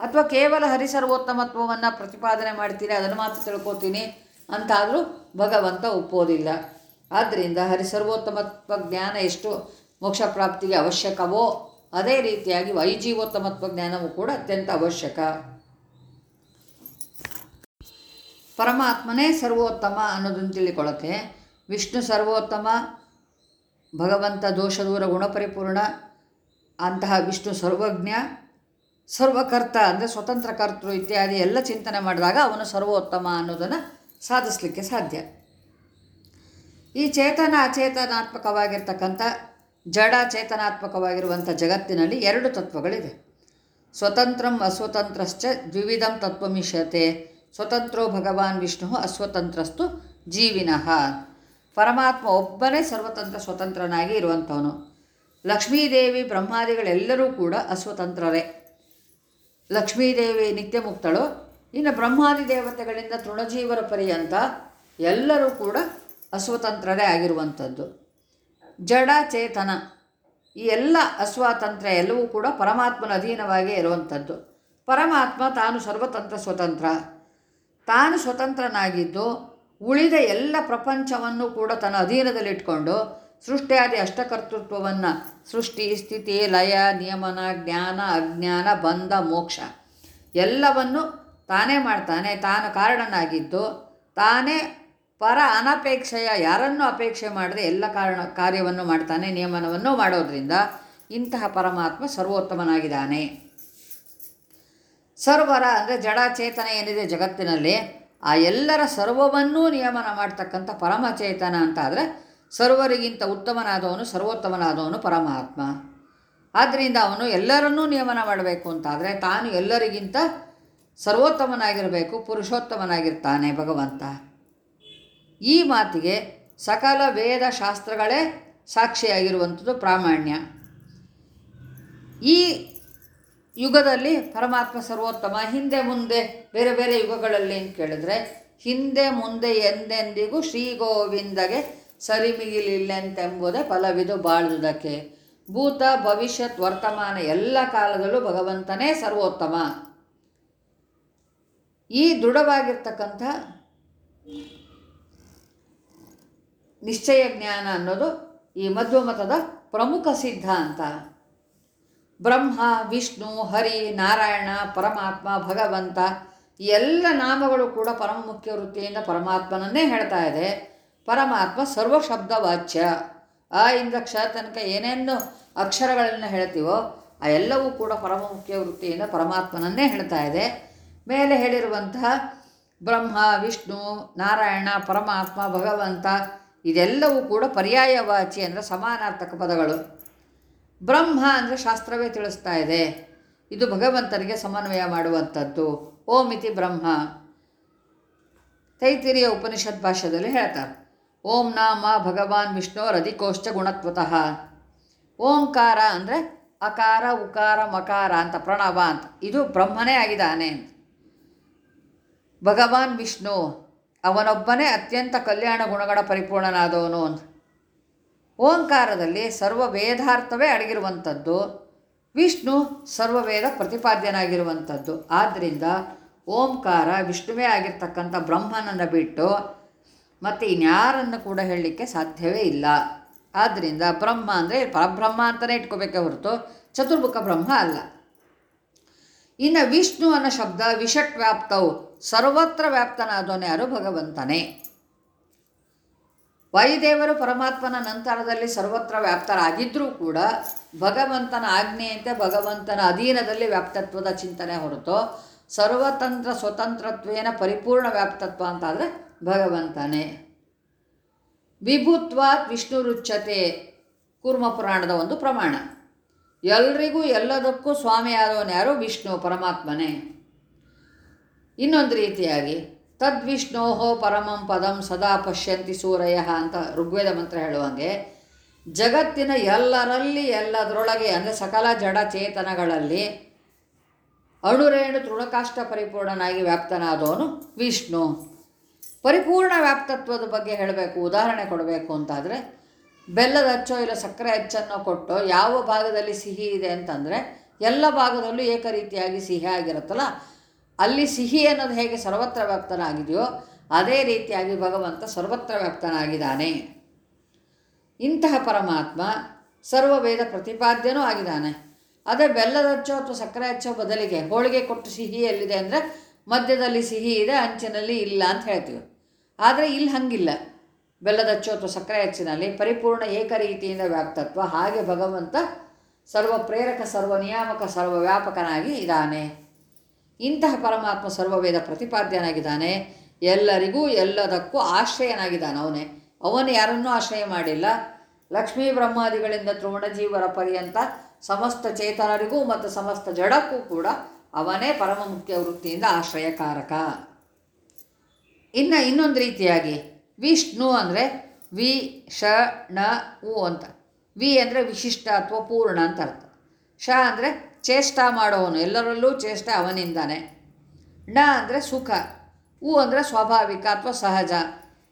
ಅಥವಾ ಕೇವಲ ಹರಿಸರ್ವೋತ್ತಮತ್ವವನ್ನು ಪ್ರತಿಪಾದನೆ ಮಾಡ್ತೀನಿ ಅದನ್ನು ಮಾತ್ರ ತಿಳ್ಕೊತೀನಿ ಅಂತಾದರೂ ಭಗವಂತ ಒಪ್ಪೋದಿಲ್ಲ ಆದ್ದರಿಂದ ಹರಿಸರ್ವೋತ್ತಮತ್ವ ಜ್ಞಾನ ಎಷ್ಟು ಮೋಕ್ಷ ಪ್ರಾಪ್ತಿಗೆ ಅವಶ್ಯಕವೋ, ಅದೇ ರೀತಿಯಾಗಿ ವೈಜೀವೋತ್ತಮತ್ವ ಜ್ಞಾನವೂ ಕೂಡ ಅತ್ಯಂತ ಅವಶ್ಯಕ. ಪರಮಾತ್ಮನೇ ಸರ್ವೋತ್ತಮ ಅನ್ನೋದನ್ನು ತಿಳಿಕೊಳ್ಳುತ್ತೆ ವಿಷ್ಣು ಸರ್ವೋತ್ತಮ, ಭಗವಂತ ದೋಷದೂರ ಗುಣಪರಿಪೂರ್ಣ, ಅಂತಹ ವಿಷ್ಣು ಸರ್ವಜ್ಞ, ಸರ್ವಕರ್ತ ಅಂದರೆ ಸ್ವತಂತ್ರ ಕರ್ತೃ ಇತ್ಯಾದಿ ಎಲ್ಲ ಚಿಂತನೆ ಮಾಡಿದಾಗ ಅವನು ಸರ್ವೋತ್ತಮ ಅನ್ನೋದನ್ನು ಸಾಧಿಸಲಿಕ್ಕೆ ಸಾಧ್ಯ. ಈ ಚೇತನ ಅಚೇತನಾತ್ಮಕವಾಗಿರ್ತಕ್ಕಂಥ ಜಡ ಚೇತನಾತ್ಮಕವಾಗಿರುವಂಥ ಜಗತ್ತಿನಲ್ಲಿ ಎರಡು ತತ್ವಗಳಿವೆ. ಸ್ವತಂತ್ರಂ ಅಸ್ವತಂತ್ರಶ್ಚ ದ್ವಿವಿಧಂ ತತ್ವಮಿಷ್ಯತೆ ಸ್ವತಂತ್ರೋ ಭಗವಾನ್ ವಿಷ್ಣು ಅಸ್ವತಂತ್ರಸ್ತು ಜೀವಿನಃ. ಪರಮಾತ್ಮ ಒಬ್ಬನೇ ಸರ್ವತಂತ್ರ ಸ್ವತಂತ್ರನಾಗಿ ಇರುವಂಥವನು. ಲಕ್ಷ್ಮೀದೇವಿ ಬ್ರಹ್ಮಾದಿಗಳೆಲ್ಲರೂ ಕೂಡ ಅಸ್ವತಂತ್ರರೇ. ಲಕ್ಷ್ಮೀದೇವಿ ನಿತ್ಯ ಮುಕ್ತಳು ಇನ್ನು ಬ್ರಹ್ಮಾದಿ ದೇವತೆಗಳಿಂದ ತೃಣಜೀವರ ಪರ್ಯಂತ ಎಲ್ಲರೂ ಕೂಡ ಅಸ್ವತಂತ್ರರೇ ಆಗಿರುವಂಥದ್ದು. ಜಡ ಚೇತನ. ಈ ಎಲ್ಲ ಅಸ್ವಾತಂತ್ರ ಎಲ್ಲವೂ ಕೂಡ ಪರಮಾತ್ಮನ ಅಧೀನವಾಗಿ ಇರುವಂಥದ್ದು. ಪರಮಾತ್ಮ ತಾನು ಸರ್ವತಂತ್ರ ಸ್ವತಂತ್ರ. ತಾನು ಸ್ವತಂತ್ರನಾಗಿದ್ದು ಉಳಿದ ಎಲ್ಲ ಪ್ರಪಂಚವನ್ನು ಕೂಡ ತನ್ನ ಅಧೀನದಲ್ಲಿಟ್ಕೊಂಡು ಸೃಷ್ಟಿಯಾದ ಅಷ್ಟಕರ್ತೃತ್ವವನ್ನು ಸೃಷ್ಟಿ, ಸ್ಥಿತಿ, ಲಯ, ನಿಯಮನ, ಜ್ಞಾನ, ಅಜ್ಞಾನ, ಬಂಧ, ಮೋಕ್ಷ ಎಲ್ಲವನ್ನು ತಾನೇ ಮಾಡ್ತಾನೆ, ತಾನು ಕಾರಣನಾಗಿದ್ದು ತಾನೇ ಪರ ಅನಪೇಕ್ಷೆಯ ಯಾರನ್ನು ಅಪೇಕ್ಷೆ ಮಾಡದೆ ಎಲ್ಲ ಕಾರಣ, ಕಾರ್ಯವನ್ನು ಮಾಡ್ತಾನೆ, ನಿಯಮನವನ್ನು ಮಾಡೋದ್ರಿಂದ ಇಂತಹ ಪರಮಾತ್ಮ ಸರ್ವೋತ್ತಮನಾಗಿದ್ದಾನೆ. ಸರ್ವರ, ಅಂದರೆ ಜಡ ಚೇತನ ಏನಿದೆ ಜಗತ್ತಿನಲ್ಲಿ, ಆ ಎಲ್ಲರ ಸರ್ವವನ್ನೂ ನಿಯಮನ ಮಾಡ್ತಕ್ಕಂಥ ಪರಮಚೇತನ ಅಂತ ಆದರೆ ಸರ್ವರಿಗಿಂತ ಉತ್ತಮನಾದವನು, ಸರ್ವೋತ್ತಮನಾದವನು ಪರಮಾತ್ಮ. ಆದ್ದರಿಂದ ಅವನು ಎಲ್ಲರನ್ನೂ ನಿಯಮನ ಮಾಡಬೇಕು ಅಂತಾದರೆ ತಾನು ಎಲ್ಲರಿಗಿಂತ ಸರ್ವೋತ್ತಮನಾಗಿರಬೇಕು, ಪುರುಷೋತ್ತಮನಾಗಿರ್ತಾನೆ ಭಗವಂತ. ಈ ಮಾತಿಗೆ ಸಕಲ ವೇದ ಶಾಸ್ತ್ರಗಳೇ ಸಾಕ್ಷಿಯಾಗಿರುವಂಥದ್ದು ಪ್ರಾಮಾಣ್ಯ. ಈ ಯುಗದಲ್ಲಿ ಪರಮಾತ್ಮ ಸರ್ವೋತ್ತಮ. ಹಿಂದೆ ಮುಂದೆ ಬೇರೆ ಬೇರೆ ಯುಗಗಳಲ್ಲಿ ಅಂತ ಕೇಳಿದ್ರೆ, ಹಿಂದೆ ಮುಂದೆ ಎಂದೆಂದಿಗೂ ಶ್ರೀ ಗೋವಿಂದಗೆ ಸರಿಮಿಗಿಲಿಲ್ಲೆಂತೆಂಬುದೇ ಫಲವಿದು ಬಾಳುವುದಕ್ಕೆ. ಭೂತ, ಭವಿಷ್ಯತ್, ವರ್ತಮಾನ ಎಲ್ಲ ಕಾಲದಲ್ಲೂ ಭಗವಂತನೇ ಸರ್ವೋತ್ತಮ. ಈ ದೃಢವಾಗಿರ್ತಕ್ಕಂಥ ನಿಶ್ಚಯ ಜ್ಞಾನ ಅನ್ನೋದು ಈ ಮಧ್ವಮತದ ಪ್ರಮುಖ ಸಿದ್ಧಾಂತ ಬ್ರಹ್ಮ, ವಿಷ್ಣು, ಹರಿ, ನಾರಾಯಣ, ಪರಮಾತ್ಮ, ಭಗವಂತ ಎಲ್ಲ ನಾಮಗಳು ಕೂಡ ಪರಮ ಮುಖ್ಯ ವೃತ್ತಿಯಿಂದ ಪರಮಾತ್ಮನನ್ನೇ ಹೇಳ್ತಾ ಇದೆ. ಪರಮಾತ್ಮ ಸರ್ವ ಶಬ್ದ ವಾಚ್ಯ ಆ ಇಂದ ಕ್ಷ ತನಕ ಏನೇನು ಅಕ್ಷರಗಳನ್ನು ಹೇಳ್ತೀವೋ ಆ ಎಲ್ಲವೂ ಕೂಡ ಪರಮ ಮುಖ್ಯ ವೃತ್ತಿಯಿಂದ ಪರಮಾತ್ಮನನ್ನೇ ಹೇಳ್ತಾ ಇದೆ. ಮೇಲೆ ಹೇಳಿರುವಂತಹ ಬ್ರಹ್ಮ, ವಿಷ್ಣು, ನಾರಾಯಣ, ಪರಮಾತ್ಮ, ಭಗವಂತ ಇದೆಲ್ಲವೂ ಕೂಡ ಪರ್ಯಾಯವಾಚಿ ಅಂದರೆ ಸಮಾನಾರ್ಥಕ ಪದಗಳು. ಬ್ರಹ್ಮ ಅಂದರೆ ಶಾಸ್ತ್ರವೇ ತಿಳಿಸ್ತಾ ಇದೆ. ಇದು ಭಗವಂತನಿಗೆ ಸಮನ್ವಯ ಮಾಡುವಂಥದ್ದು. ಓಂ ಇತಿ ಬ್ರಹ್ಮ. ತೈತಿರಿಯ ಉಪನಿಷತ್ ಭಾಷೆಯಲ್ಲಿ ಹೇಳ್ತಾರೆ. ಓಂ ನಾಮ ಭಗವಾನ್ ವಿಷ್ಣೋರಧಿಕೋಶ್ಚ ಗುಣತ್ವತಃ. ಓಂಕಾರ ಅಂದರೆ ಅಕಾರ, ಉಕಾರ, ಮಕಾರ ಅಂತ ಪ್ರಣವ ಅಂತ. ಇದು ಬ್ರಹ್ಮನೇ ಆಗಿದ್ದಾನೆ ಭಗವಾನ್ ವಿಷ್ಣು ಅವನೊಬ್ಬನೇ ಅತ್ಯಂತ ಕಲ್ಯಾಣ ಗುಣಗಳ ಪರಿಪೂರ್ಣನಾದವನು ಅಂತ. ಓಂಕಾರದಲ್ಲಿ ಸರ್ವವೇದಾರ್ಥವೇ ಅಡಗಿರುವಂಥದ್ದು. ವಿಷ್ಣು ಸರ್ವವೇದ ಪ್ರತಿಪಾದ್ಯನಾಗಿರುವಂಥದ್ದು. ಆದ್ದರಿಂದ ಓಂಕಾರ ವಿಷ್ಣುವೇ ಆಗಿರ್ತಕ್ಕಂಥ ಬ್ರಹ್ಮನನ್ನು ಬಿಟ್ಟು ಮತ್ತು ಇನ್ಯಾರನ್ನು ಕೂಡ ಹೇಳಲಿಕ್ಕೆ ಸಾಧ್ಯವೇ ಇಲ್ಲ. ಆದ್ದರಿಂದ ಬ್ರಹ್ಮ ಅಂದರೆ ಪರಬ್ರಹ್ಮ ಅಂತಲೇ ಇಟ್ಕೋಬೇಕೆ ಹೊರತು ಚತುರ್ಮುಖ ಬ್ರಹ್ಮ ಅಲ್ಲ. ಇನ್ನು ವಿಷ್ಣು ಅನ್ನೋ ಶಬ್ದ ವಿಷಟ್ ವ್ಯಾಪ್ತವು ಸರ್ವತ್ರ ವ್ಯಾಪ್ತನಾದವನು ಯಾರು ಭಗವಂತನೇ. ವಾಯುದೇವರು ಪರಮಾತ್ಮನ ನಂತರದಲ್ಲಿ ಸರ್ವತ್ರ ವ್ಯಾಪ್ತರಾಗಿದ್ದರೂ ಕೂಡ ಭಗವಂತನ ಆಜ್ಞೆಯಂತೆ ಭಗವಂತನ ಅಧೀನದಲ್ಲಿ ವ್ಯಾಪ್ತತ್ವದ ಚಿಂತನೆ ಹೊರತು ಸರ್ವತಂತ್ರ ಸ್ವತಂತ್ರತ್ವೇನ ಪರಿಪೂರ್ಣ ವ್ಯಾಪ್ತತ್ವ ಅಂತಾದರೆ ಭಗವಂತನೇ. ವಿಭುತ್ವಾತ್ ವಿಷ್ಣು ರುಚ್ಯತೆ, ಕೂರ್ಮ ಪುರಾಣದ ಒಂದು ಪ್ರಮಾಣ. ಎಲ್ರಿಗೂ ಎಲ್ಲದಕ್ಕೂ ಸ್ವಾಮಿಯಾದವನು ಯಾರು? ವಿಷ್ಣು ಪರಮಾತ್ಮನೇ. ಇನ್ನೊಂದು ರೀತಿಯಾಗಿ ತದ್ವಿಷ್ಣೋಹೋ ಪರಮಂ ಪದಂ ಸದಾ ಪಶ್ಯಂತಿ ಸೂರಯ ಅಂತ ಋಗ್ವೇದ ಮಂತ್ರ ಹೇಳುವಂಗೆ, ಜಗತ್ತಿನ ಎಲ್ಲರಲ್ಲಿ ಎಲ್ಲದರೊಳಗೆ, ಅಂದರೆ ಸಕಲ ಜಡ ಚೇತನಗಳಲ್ಲಿ ಅಣುರೇಣು ತೃಣಕಾಷ್ಟ ಪರಿಪೂರ್ಣನಾಗಿ ವ್ಯಾಪ್ತನಾದವನು ವಿಷ್ಣು. ಪರಿಪೂರ್ಣ ವ್ಯಾಪ್ತತ್ವದ ಬಗ್ಗೆ ಹೇಳಬೇಕು, ಉದಾಹರಣೆ ಕೊಡಬೇಕು ಅಂತಾದರೆ, ಬೆಲ್ಲದ ಅಚ್ಚೋ ಇಲ್ಲ ಸಕ್ಕರೆ ಅಚ್ಚನ್ನು ಕೊಟ್ಟು ಯಾವ ಭಾಗದಲ್ಲಿ ಸಿಹಿ ಇದೆ ಅಂತಂದರೆ, ಎಲ್ಲ ಭಾಗದಲ್ಲೂ ಏಕರೀತಿಯಾಗಿ ಸಿಹಿ ಆಗಿರುತ್ತಲ್ಲ ಅಲ್ಲಿ ಸಿಹಿ ಅನ್ನೋದು ಹೇಗೆ ಸರ್ವತ್ರ ವ್ಯಾಪ್ತನಾಗಿದೆಯೋ ಅದೇ ರೀತಿಯಾಗಿ ಭಗವಂತ ಸರ್ವತ್ರ ವ್ಯಾಪ್ತನಾಗಿದ್ದಾನೆ ಇಂತಹ ಪರಮಾತ್ಮ ಸರ್ವವೇದ ಪ್ರತಿಪಾದ್ಯನೂ ಆಗಿದ್ದಾನೆ. ಅದೇ ಬೆಲ್ಲದ ಹಚ್ಚೋ ಅಥವಾ ಸಕ್ಕರೆ ಹಚ್ಚೋ ಬದಲಿಗೆ ಹೋಳಿಗೆ ಕೊಟ್ಟು ಸಿಹಿ ಎಲ್ಲಿದೆ ಅಂದರೆ ಮಧ್ಯದಲ್ಲಿ ಸಿಹಿ ಇದೆ, ಅಂಚಿನಲ್ಲಿ ಇಲ್ಲ ಅಂತ ಹೇಳ್ತೀವಿ. ಆದರೆ ಇಲ್ಲಿ ಹಂಗಿಲ್ಲ. ಬೆಲ್ಲದ ಹಚ್ಚು ಅಥವಾ ಸಕ್ಕರೆ ಹಚ್ಚಿನಲ್ಲಿ ಪರಿಪೂರ್ಣ ಏಕರೀತಿಯಿಂದ ವ್ಯಾಪ್ತತ್ವ, ಹಾಗೆ ಭಗವಂತ ಸರ್ವ ಪ್ರೇರಕ ಸರ್ವ ನಿಯಾಮಕ ಸರ್ವ ವ್ಯಾಪಕನಾಗಿ ಇದ್ದಾನೆ. ಇಂತಹ ಪರಮಾತ್ಮ ಸರ್ವವೇದ ಪ್ರತಿಪಾದ್ಯನಾಗಿದ್ದಾನೆ. ಎಲ್ಲರಿಗೂ ಎಲ್ಲದಕ್ಕೂ ಆಶ್ರಯನಾಗಿದ್ದಾನೆ ಅವನೇ. ಅವನು ಯಾರನ್ನೂ ಆಶ್ರಯ ಮಾಡಿಲ್ಲ. ಲಕ್ಷ್ಮೀ ಬ್ರಹ್ಮಾದಿಗಳಿಂದ ತೃಣಜೀವರ ಪರ್ಯಂತ ಸಮಸ್ತ ಚೇತನರಿಗೂ ಮತ್ತು ಸಮಸ್ತ ಜಡಕ್ಕೂ ಕೂಡ ಅವನೇ ಪರಮ ಮುಖ್ಯ ವೃತ್ತಿಯಿಂದ ಆಶ್ರಯಕಾರಕ. ಇನ್ನು ಇನ್ನೊಂದು ರೀತಿಯಾಗಿ ವಿಷ್ಣು ಅಂದರೆ ವಿ ಶ ಣ ಉ ಅಂತ. ವಿ ಅಂದರೆ ವಿಶಿಷ್ಟ ಅಥವಾ ಪೂರ್ಣ ಅಂತ ಅರ್ಥ. ಶ ಅಂದರೆ ಚೇಷ್ಟ ಮಾಡೋವನು. ಎಲ್ಲರಲ್ಲೂ ಚೇಷ್ಟ ಅವನಿಂದಾನೆ. ಣ ಅಂದರೆ ಸುಖ, ಉ ಅಂದರೆ ಸ್ವಾಭಾವಿಕ ಅಥವಾ ಸಹಜ.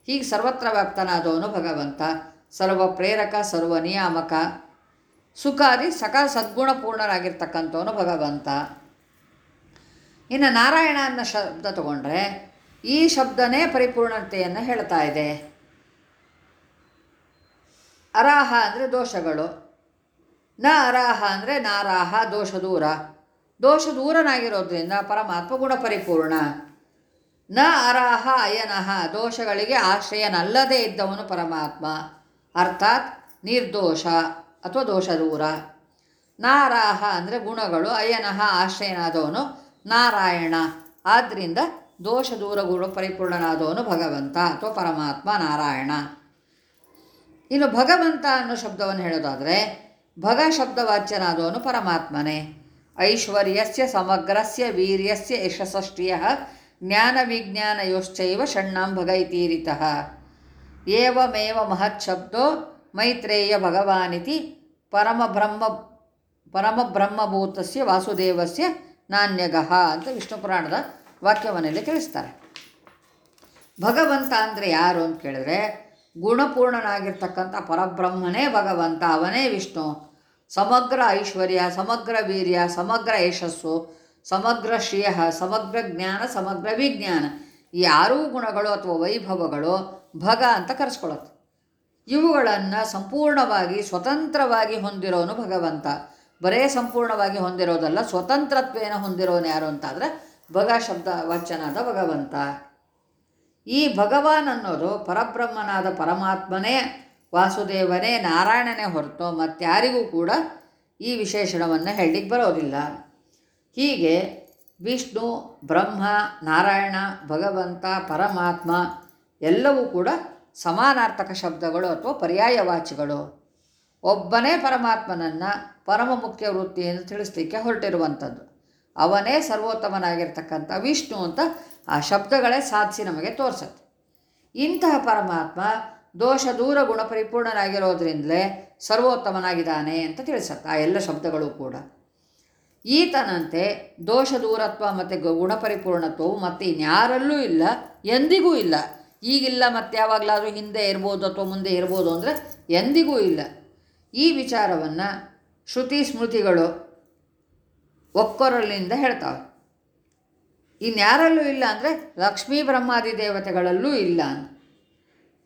ಹೀಗೆ ಸರ್ವತ್ರ ವ್ಯಾಪ್ತನಾದವನು ಭಗವಂತ. ಸರ್ವ ಪ್ರೇರಕ, ಸರ್ವ ನಿಯಾಮಕ. ಸುಖಾದಿ ಸಕಲ ಸದ್ಗುಣಪೂರ್ಣರಾಗಿರ್ತಕ್ಕಂಥವನು ಭಗವಂತ. ಇನ್ನು ನಾರಾಯಣ ಅನ್ನೋ ಶಬ್ದ ತಗೊಂಡ್ರೆ ಈ ಶಬ್ದನೇ ಪರಿಪೂರ್ಣತೆಯನ್ನು ಹೇಳ್ತಾ ಇದೆ. ಅರಾಹ ಅಂದರೆ ದೋಷಗಳು. ನ ಅರಾಹ ಅಂದರೆ ನಾರಾಹ, ದೋಷ ದೂರ. ದೋಷ ದೂರನಾಗಿರೋದ್ರಿಂದ ಪರಮಾತ್ಮ ಗುಣಪರಿಪೂರ್ಣ. ನ ಅರಾಹ ಅಯನಃ, ದೋಷಗಳಿಗೆ ಆಶ್ರಯನಲ್ಲದೇ ಇದ್ದವನು ಪರಮಾತ್ಮ. ಅರ್ಥಾತ್ ನಿರ್ದೋಷ ಅಥವಾ ದೋಷ ದೂರ. ನಾರಾಹ ಅಂದರೆ ಗುಣಗಳು, ಅಯನಃ ಆಶ್ರಯನಾದವನು ನಾರಾಯಣ. ಆದ್ದರಿಂದ ದೋಷ ದೂರ ಗುಣ ಪರಿಪೂರ್ಣನಾದವನು ಭಗವಂತ ಅಥವಾ ಪರಮಾತ್ಮ ನಾರಾಯಣ. ಇನ್ನು ಭಗವಂತ ಅನ್ನೋ ಶಬ್ದವನ್ನು ಹೇಳೋದಾದರೆ ಭಗ ಶಬ್ದವಾಚ್ಯನಾದವನು ಪರಮಾತ್ಮನೇ. ಐಶ್ವರ್ಯಸ್ಯ ಸಮಗ್ರಸ್ಯ ವೀರ್ಯಸ್ಯ ಯಶಸಷ್ಟಿಯ ಜ್ಞಾನ ವಿಜ್ಞಾನಯೋಶ್ಚೈವ ಷಣ್ಣಾಂ ಭಗ ಇತೀರಿತಃ ಏವಮೇವ ಶಬ್ದೋ ಮೈತ್ರೇಯ ಭಗವಾನಿತಿ ಪರಮಬ್ರಹ್ಮ ಪರಮಬ್ರಹ್ಮಭೂತಸ್ಯ ವಾಸುದೇವಸ್ಯ ನಾಣ್ಯಗಃ ಅಂತ ವಿಷ್ಣು ಪುರಾಣದ ವಾಕ್ಯವನ್ನೆಲ್ಲ ತಿಳಿಸ್ತಾರೆ. ಭಗವಂತ ಅಂದರೆ ಯಾರು ಅಂತ ಕೇಳಿದ್ರೆ ಗುಣಪೂರ್ಣನಾಗಿರ್ತಕ್ಕಂಥ ಪರಬ್ರಹ್ಮನೇ ಭಗವಂತ, ಅವನೇ ವಿಷ್ಣು. ಸಮಗ್ರ ಐಶ್ವರ್ಯ, ಸಮಗ್ರ ವೀರ್ಯ, ಸಮಗ್ರ ಯಶಸ್ಸು, ಸಮಗ್ರ ಶ್ರೇಯ, ಸಮಗ್ರ ಜ್ಞಾನ, ಸಮಗ್ರ ವಿಜ್ಞಾನ. ಈ ಆರೂ ಗುಣಗಳು ಅಥವಾ ವೈಭವಗಳು ಭಗ ಅಂತ ಕರೆಸ್ಕೊಳತ್ತೆ. ಇವುಗಳನ್ನು ಸಂಪೂರ್ಣವಾಗಿ ಸ್ವತಂತ್ರವಾಗಿ ಹೊಂದಿರೋನು ಭಗವಂತ. ಬರೇ ಸಂಪೂರ್ಣವಾಗಿ ಹೊಂದಿರೋದಲ್ಲ, ಸ್ವತಂತ್ರತ್ವೇನ ಹೊಂದಿರೋನು ಯಾರು ಅಂತಾದರೆ ಭಗ ಶಬ್ದ ವಚನದ ಭಗವಂತ. ಈ ಭಗವಾನ್ ಅನ್ನೋದು ಪರಬ್ರಹ್ಮನಾದ ಪರಮಾತ್ಮನೇ, ವಾಸುದೇವನೇ, ನಾರಾಯಣನೇ ಹೊರತು ಮತ್ತಾರಿಗೂ ಕೂಡ ಈ ವಿಶೇಷಣವನ್ನು ಹೇಳಲಿಕ್ಕೆ ಬರೋದಿಲ್ಲ. ಹೀಗೆ ವಿಷ್ಣು, ಬ್ರಹ್ಮ, ನಾರಾಯಣ, ಭಗವಂತ, ಪರಮಾತ್ಮ ಎಲ್ಲವೂ ಕೂಡ ಸಮಾನಾರ್ಥಕ ಶಬ್ದಗಳು ಅಥವಾ ಪರ್ಯಾಯವಾಚಿಗಳು ಒಬ್ಬನೇ ಪರಮಾತ್ಮನನ್ನು ಪರಮ ಮುಖ್ಯ ವೃತ್ತಿ ಎಂದು ತಿಳಿಸ್ಲಿಕ್ಕೆ ಹೊರಟಿರುವಂಥದ್ದು. ಅವನೇ ಸರ್ವೋತ್ತಮನಾಗಿರ್ತಕ್ಕಂಥ ವಿಷ್ಣು ಅಂತ ಆ ಶಬ್ದಗಳೇ ಸಾಧಿಸಿ ನಮಗೆ ತೋರಿಸುತ್ತೆ. ಇಂತಹ ಪರಮಾತ್ಮ ದೋಷ ದೂರ ಗುಣ ಪರಿಪೂರ್ಣನಾಗಿರೋದ್ರಿಂದಲೇ ಸರ್ವೋತ್ತಮನಾಗಿದ್ದಾನೆ ಅಂತ ತಿಳಿಸುತ್ತೆ, ಆ ಎಲ್ಲ ಶಬ್ದಗಳು ಕೂಡ. ಈತನಂತೆ ದೋಷ ದೂರತ್ವ ಮತ್ತು ಗುಣಪರಿಪೂರ್ಣತ್ವವು ಮತ್ತು ಇನ್ಯಾರಲ್ಲೂ ಇಲ್ಲ, ಎಂದಿಗೂ ಇಲ್ಲ. ಈಗಿಲ್ಲ ಮತ್ತು ಯಾವಾಗಲಾದರೂ ಹಿಂದೆ ಇರ್ಬೋದು ಅಥವಾ ಮುಂದೆ ಇರ್ಬೋದು ಅಂದರೆ ಎಂದಿಗೂ ಇಲ್ಲ. ಈ ವಿಚಾರವನ್ನು ಶ್ರುತಿ ಸ್ಮೃತಿಗಳು ಒಕ್ಕೊರಲಿನಿಂದ ಹೇಳ್ತಾವೆ. ಇನ್ಯಾರಲ್ಲೂ ಇಲ್ಲ ಅಂದರೆ ಲಕ್ಷ್ಮೀ ಬ್ರಹ್ಮಾದಿ ದೇವತೆಗಳಲ್ಲೂ ಇಲ್ಲ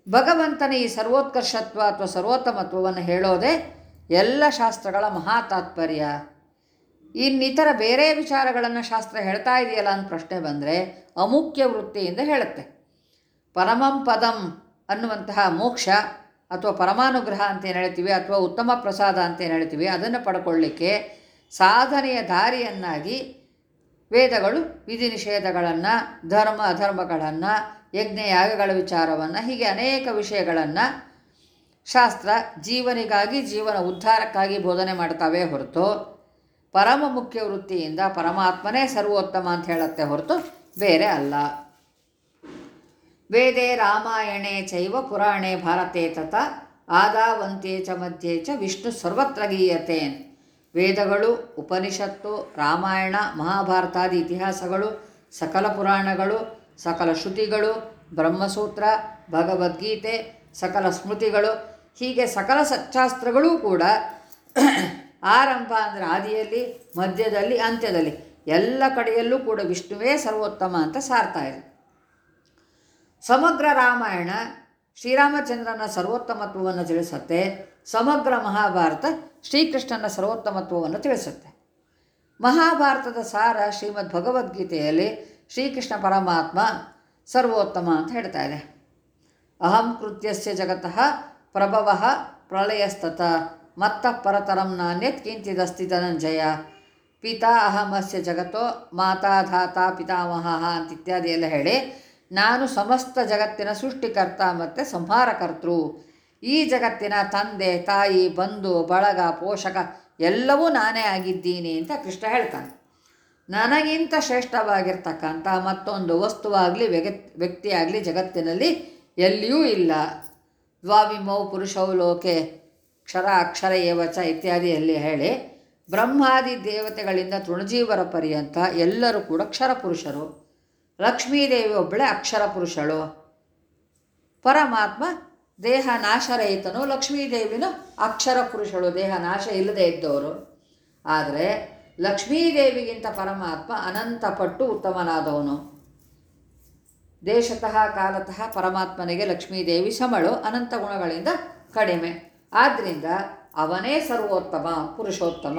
ಭಗವಂತನ ಈ ಸರ್ವೋತ್ಕರ್ಷತ್ವ ಅಥವಾ ಸರ್ವೋತ್ತಮತ್ವವನ್ನು ಹೇಳೋದೇ ಎಲ್ಲ ಶಾಸ್ತ್ರಗಳ ಮಹಾ ತಾತ್ಪರ್ಯ ಇನ್ನಿತರ ಬೇರೆ ವಿಚಾರಗಳನ್ನು ಶಾಸ್ತ್ರ ಹೇಳ್ತಾ ಇದೆಯಲ್ಲ ಅಂತ ಪ್ರಶ್ನೆ ಬಂದರೆ ಅಮುಖ್ಯ ವೃತ್ತಿಯಿಂದ ಹೇಳುತ್ತೆ. ಪರಮಂ ಪದಂ ಅನ್ನುವಂತಹ ಮೋಕ್ಷ ಅಥವಾ ಪರಮಾನುಗ್ರಹ ಅಂತ ಏನು ಹೇಳ್ತೀವಿ ಅಥವಾ ಉತ್ತಮ ಪ್ರಸಾದ ಅಂತ ಏನು ಹೇಳ್ತೀವಿ ಅದನ್ನು ಪಡ್ಕೊಳ್ಳಿಕ್ಕೆ ಸಾಧನೆಯ ದಾರಿಯನ್ನಾಗಿ ವೇದಗಳು ವಿಧಿ ನಿಷೇಧಗಳನ್ನು, ಧರ್ಮ ಅಧರ್ಮಗಳನ್ನು, ಯಜ್ಞ ಯಾಗಗಳ ವಿಚಾರವನ್ನು, ಹೀಗೆ ಅನೇಕ ವಿಷಯಗಳನ್ನು ಶಾಸ್ತ್ರ ಜೀವನಿಗಾಗಿ, ಜೀವನ ಉದ್ಧಾರಕ್ಕಾಗಿ ಬೋಧನೆ ಮಾಡ್ತಾವೆ ಹೊರತು, ಪರಮ ಮುಖ್ಯ ವೃತ್ತಿಯಿಂದ ಪರಮಾತ್ಮನೇ ಸರ್ವೋತ್ತಮ ಅಂತ ಹೇಳುತ್ತೆ ಹೊರತು ಬೇರೆ ಅಲ್ಲ. ವೇದೆ ರಾಮಾಯಣೆ ಚೈವ ಪುರಾಣೆ ಭಾರತೇ ತಥ ಆದಾವಂತೆ ಚ ಮಧ್ಯೆ ಚ, ವಿಷ್ಣು ಸರ್ವತ್ರ ಗೀಯತೆ ವೇದಗಳು, ಉಪನಿಷತ್ತು, ರಾಮಾಯಣ, ಮಹಾಭಾರತಾದಿ ಇತಿಹಾಸಗಳು, ಸಕಲ ಪುರಾಣಗಳು, ಸಕಲ ಶ್ರುತಿಗಳು, ಬ್ರಹ್ಮಸೂತ್ರ, ಭಗವದ್ಗೀತೆ, ಸಕಲ ಸ್ಮೃತಿಗಳು, ಹೀಗೆ ಸಕಲ ಸಚ್ಚಾಸ್ತ್ರಗಳೂ ಕೂಡ ಆರಂಭ ಅಂದರೆ ಆದಿಯಲ್ಲಿ, ಮಧ್ಯದಲ್ಲಿ, ಅಂತ್ಯದಲ್ಲಿ ಎಲ್ಲ ಕಡೆಯಲ್ಲೂ ಕೂಡ ವಿಷ್ಣುವೇ ಸರ್ವೋತ್ತಮ ಅಂತ ಸಾರ್ತಾ ಇದೆ. ಸಮಗ್ರ ರಾಮಾಯಣ ಶ್ರೀರಾಮಚಂದ್ರನ ಸರ್ವೋತ್ತಮತ್ವವನ್ನು ತಿಳಿಸತ್ತೆ. ಸಮಗ್ರ ಮಹಾಭಾರತ ಶ್ರೀಕೃಷ್ಣನ ಸರ್ವೋತ್ತಮತ್ವವನ್ನು ತಿಳಿಸುತ್ತೆ. ಮಹಾಭಾರತದ ಸಾರ ಶ್ರೀಮದ್ ಭಗವದ್ಗೀತೆಯಲ್ಲಿ ಶ್ರೀಕೃಷ್ಣ ಪರಮಾತ್ಮ ಸರ್ವೋತ್ತಮ ಅಂತ ಹೇಳ್ತಾ ಇದೆ. ಅಹಂ ಕೃತ್ಯಸ್ಯ ಜಗತಃ ಪ್ರಭವ ಪ್ರಳಯಸ್ತತ ಮತ್ತ ಪರತರಂ ನಾಣ್ಯತ್ ಕಿಂಚಿದಸ್ತಿ ಧನಂಜಯ, ಪಿತಾ ಅಹಮಸ್ಯ ಜಗತ್ತೋ ಮಾತಾ ಧಾತ ಪಿತಾಮಹ ಅಂತ ಇತ್ಯಾದಿ ಎಲ್ಲ ಹೇಳಿ, ನಾನು ಸಮಸ್ತ ಜಗತ್ತಿನ ಸೃಷ್ಟಿಕರ್ತ ಮತ್ತು ಸಂಹಾರಕರ್ತೃ ಈ ಜಗತ್ತಿನ ತಂದೆ, ತಾಯಿ, ಬಂಧು, ಬಳಗ, ಪೋಷಕ ಎಲ್ಲವೂ ನಾನೇ ಆಗಿದ್ದೀನಿ ಅಂತ ಕೃಷ್ಣ ಹೇಳ್ತಾನೆ. ನನಗಿಂತ ಶ್ರೇಷ್ಠವಾಗಿರ್ತಕ್ಕಂಥ ಮತ್ತೊಂದು ವಸ್ತುವಾಗಲಿ ವ್ಯಕ್ತಿಯಾಗಲಿ ಜಗತ್ತಿನಲ್ಲಿ ಎಲ್ಲಿಯೂ ಇಲ್ಲ. ದ್ವಾವಿಮೌ ಪುರುಷೌ ಲೋಕೆ ಕ್ಷರ ಅಕ್ಷರ ಏವಚ ಇತ್ಯಾದಿಯಲ್ಲಿ ಹೇಳಿ ಬ್ರಹ್ಮಾದಿ ದೇವತೆಗಳಿಂದ ತೃಣಜೀವರ ಪರ್ಯಂತ ಎಲ್ಲರೂ ಕೂಡ ಕ್ಷರ ಪುರುಷರು. ಲಕ್ಷ್ಮೀದೇವಿ ಒಬ್ಬಳೆ ಅಕ್ಷರ ಪುರುಷಳು. ಪರಮಾತ್ಮ ದೇಹ ನಾಶರಹಿತನು ಲಕ್ಷ್ಮೀದೇವಿನೂ ಅಕ್ಷರ ಪುರುಷಳು, ದೇಹ ನಾಶ ಇಲ್ಲದೆ ಇದ್ದವರು. ಆದರೆ ಲಕ್ಷ್ಮೀದೇವಿಗಿಂತ ಪರಮಾತ್ಮ ಅನಂತ ಪಟ್ಟು ಉತ್ತಮನಾದವನು. ದೇಶತಃ, ಕಾಲತಃ ಪರಮಾತ್ಮನಿಗೆ ಲಕ್ಷ್ಮೀದೇವಿ ಸಮಳು, ಅನಂತ ಗುಣಗಳಿಂದ ಕಡಿಮೆ. ಆದ್ದರಿಂದ ಅವನೇ ಸರ್ವೋತ್ತಮ, ಪುರುಷೋತ್ತಮ.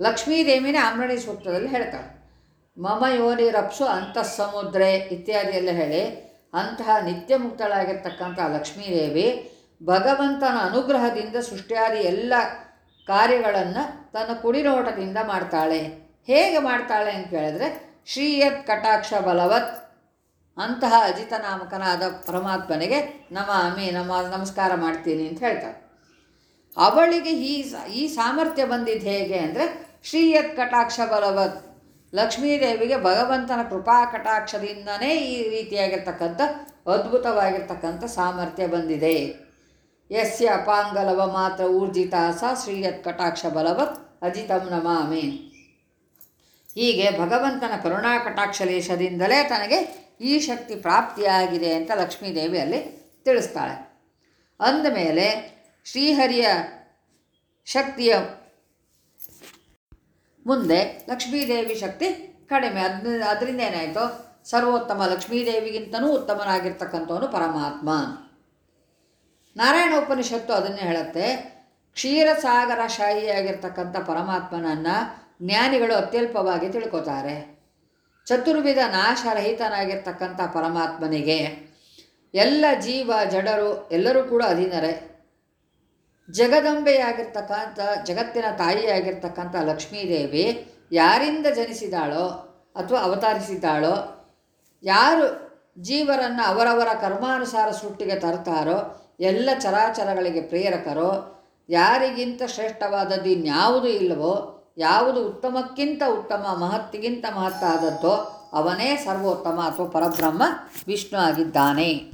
ಲಕ್ಷ್ಮೀದೇವಿನೇ ಆಮ್ರಣಿ ಸೂಕ್ತದಲ್ಲಿ ಹೇಳ್ತಾಳೆ ಮಮ ಯೋನಿ ರಪ್ಸು ಅಂತಃಸಮುದ್ರೆ ಇತ್ಯಾದಿ ಎಲ್ಲ ಹೇಳಿ ಅಂತಹ ನಿತ್ಯ ಮುಕ್ತಳಾಗಿರ್ತಕ್ಕಂಥ ಲಕ್ಷ್ಮೀದೇವಿ ಭಗವಂತನ ಅನುಗ್ರಹದಿಂದ ಸೃಷ್ಟಿಯಾದಿ ಎಲ್ಲ ಕಾರ್ಯಗಳನ್ನು ತನ್ನ ಕುಡಿನೋಟದಿಂದ ಮಾಡ್ತಾಳೆ. ಹೇಗೆ ಮಾಡ್ತಾಳೆ ಅಂತ ಕೇಳಿದ್ರೆ, ಶ್ರೀಯತ್ ಕಟಾಕ್ಷ ಬಲವತ್ ಅಂತಹ ಅಜಿತ ನಾಮಕನಾದ ಪರಮಾತ್ಮನಿಗೆ ನಮಾಮಿ, ನಮ, ನಮಸ್ಕಾರ ಮಾಡ್ತೀನಿ ಅಂತ ಹೇಳ್ತಾಳೆ. ಅವಳಿಗೆ ಈ ಈ ಸಾಮರ್ಥ್ಯ ಬಂದಿದ್ದು ಹೇಗೆ ಅಂದರೆ, ಶ್ರೀಯತ್ ಕಟಾಕ್ಷ ಬಲವತ್ ಲಕ್ಷ್ಮೀದೇವಿಗೆ ಭಗವಂತನ ಕೃಪಾ ಕಟಾಕ್ಷದಿಂದನೇ ಈ ರೀತಿಯಾಗಿರ್ತಕ್ಕಂಥ ಅದ್ಭುತವಾಗಿರ್ತಕ್ಕಂಥ ಸಾಮರ್ಥ್ಯ ಬಂದಿದೆ. ಯಸ್ಯ ಅಪಾಂಗಲವ ಮಾತ್ರ ಊರ್ಜಿತ ಸ ಶ್ರೀಯತ್ ಕಟಾಕ್ಷ ಬಲವತ್ ಅಜಿತಂ ನಮಾಮಿ. ಹೀಗೆ ಭಗವಂತನ ಕರುಣಾ ಕಟಾಕ್ಷಲೇಶದಿಂದಲೇ ತನಗೆ ಈ ಶಕ್ತಿ ಪ್ರಾಪ್ತಿಯಾಗಿದೆ ಅಂತ ಲಕ್ಷ್ಮೀದೇವಿ ಅಲ್ಲಿ ತಿಳಿಸ್ತಾಳೆ. ಅಂದಮೇಲೆ ಶ್ರೀಹರಿಯ ಶಕ್ತಿಯ ಮುಂದೆ ಲಕ್ಷ್ಮೀದೇವಿ ಶಕ್ತಿ ಕಡಿಮೆ. ಅದ್ ಅದರಿಂದ ಏನಾಯಿತು? ಸರ್ವೋತ್ತಮ ಲಕ್ಷ್ಮೀದೇವಿಗಿಂತನೂ ಉತ್ತಮನಾಗಿರ್ತಕ್ಕಂಥವನು ಪರಮಾತ್ಮ. ನಾರಾಯಣ ಉಪನಿಷತ್ತು ಅದನ್ನೇ ಹೇಳುತ್ತೆ. ಕ್ಷೀರಸಾಗರ ಶಾಹಿಯಾಗಿರ್ತಕ್ಕಂಥ ಪರಮಾತ್ಮನನ್ನು ಜ್ಞಾನಿಗಳು ಅತ್ಯಲ್ಪವಾಗಿ ತಿಳ್ಕೊತಾರೆ. ಚತುರ್ವಿಧ ನಾಶರಹಿತನಾಗಿರ್ತಕ್ಕಂಥ ಪರಮಾತ್ಮನಿಗೆ ಎಲ್ಲ ಜೀವ ಜಡರು ಎಲ್ಲರೂ ಕೂಡ ಅಧೀನರೇ. ಜಗದಂಬೆಯಾಗಿರ್ತಕ್ಕಂಥ, ಜಗತ್ತಿನ ತಾಯಿಯಾಗಿರ್ತಕ್ಕಂಥ ಲಕ್ಷ್ಮೀದೇವಿ ಯಾರಿಂದ ಜನಿಸಿದಾಳೋ ಅಥವಾ ಅವತರಿಸಿದ್ದಾಳೋ, ಯಾರು ಜೀವರನ್ನು ಅವರವರ ಕರ್ಮಾನುಸಾರ ಸುಟ್ಟಿಗೆ ತರ್ತಾರೋ, ಎಲ್ಲ ಚರಾಚರಗಳಿಗೆ ಪ್ರೇರಕರೋ, ಯಾರಿಗಿಂತ ಶ್ರೇಷ್ಠವಾದದ್ದು ಇನ್ಯಾವುದು ಇಲ್ಲವೋ, ಯಾವುದು ಉತ್ತಮಕ್ಕಿಂತ ಉತ್ತಮ, ಮಹತ್ತಿಗಿಂತ ಮಹತ್ತಾದದ್ದೋ ಅವನೇ ಸರ್ವೋತ್ತಮ ಅಥವಾ ಪರಬ್ರಹ್ಮ, ವಿಷ್ಣು ಆಗಿದ್ದಾನೆ.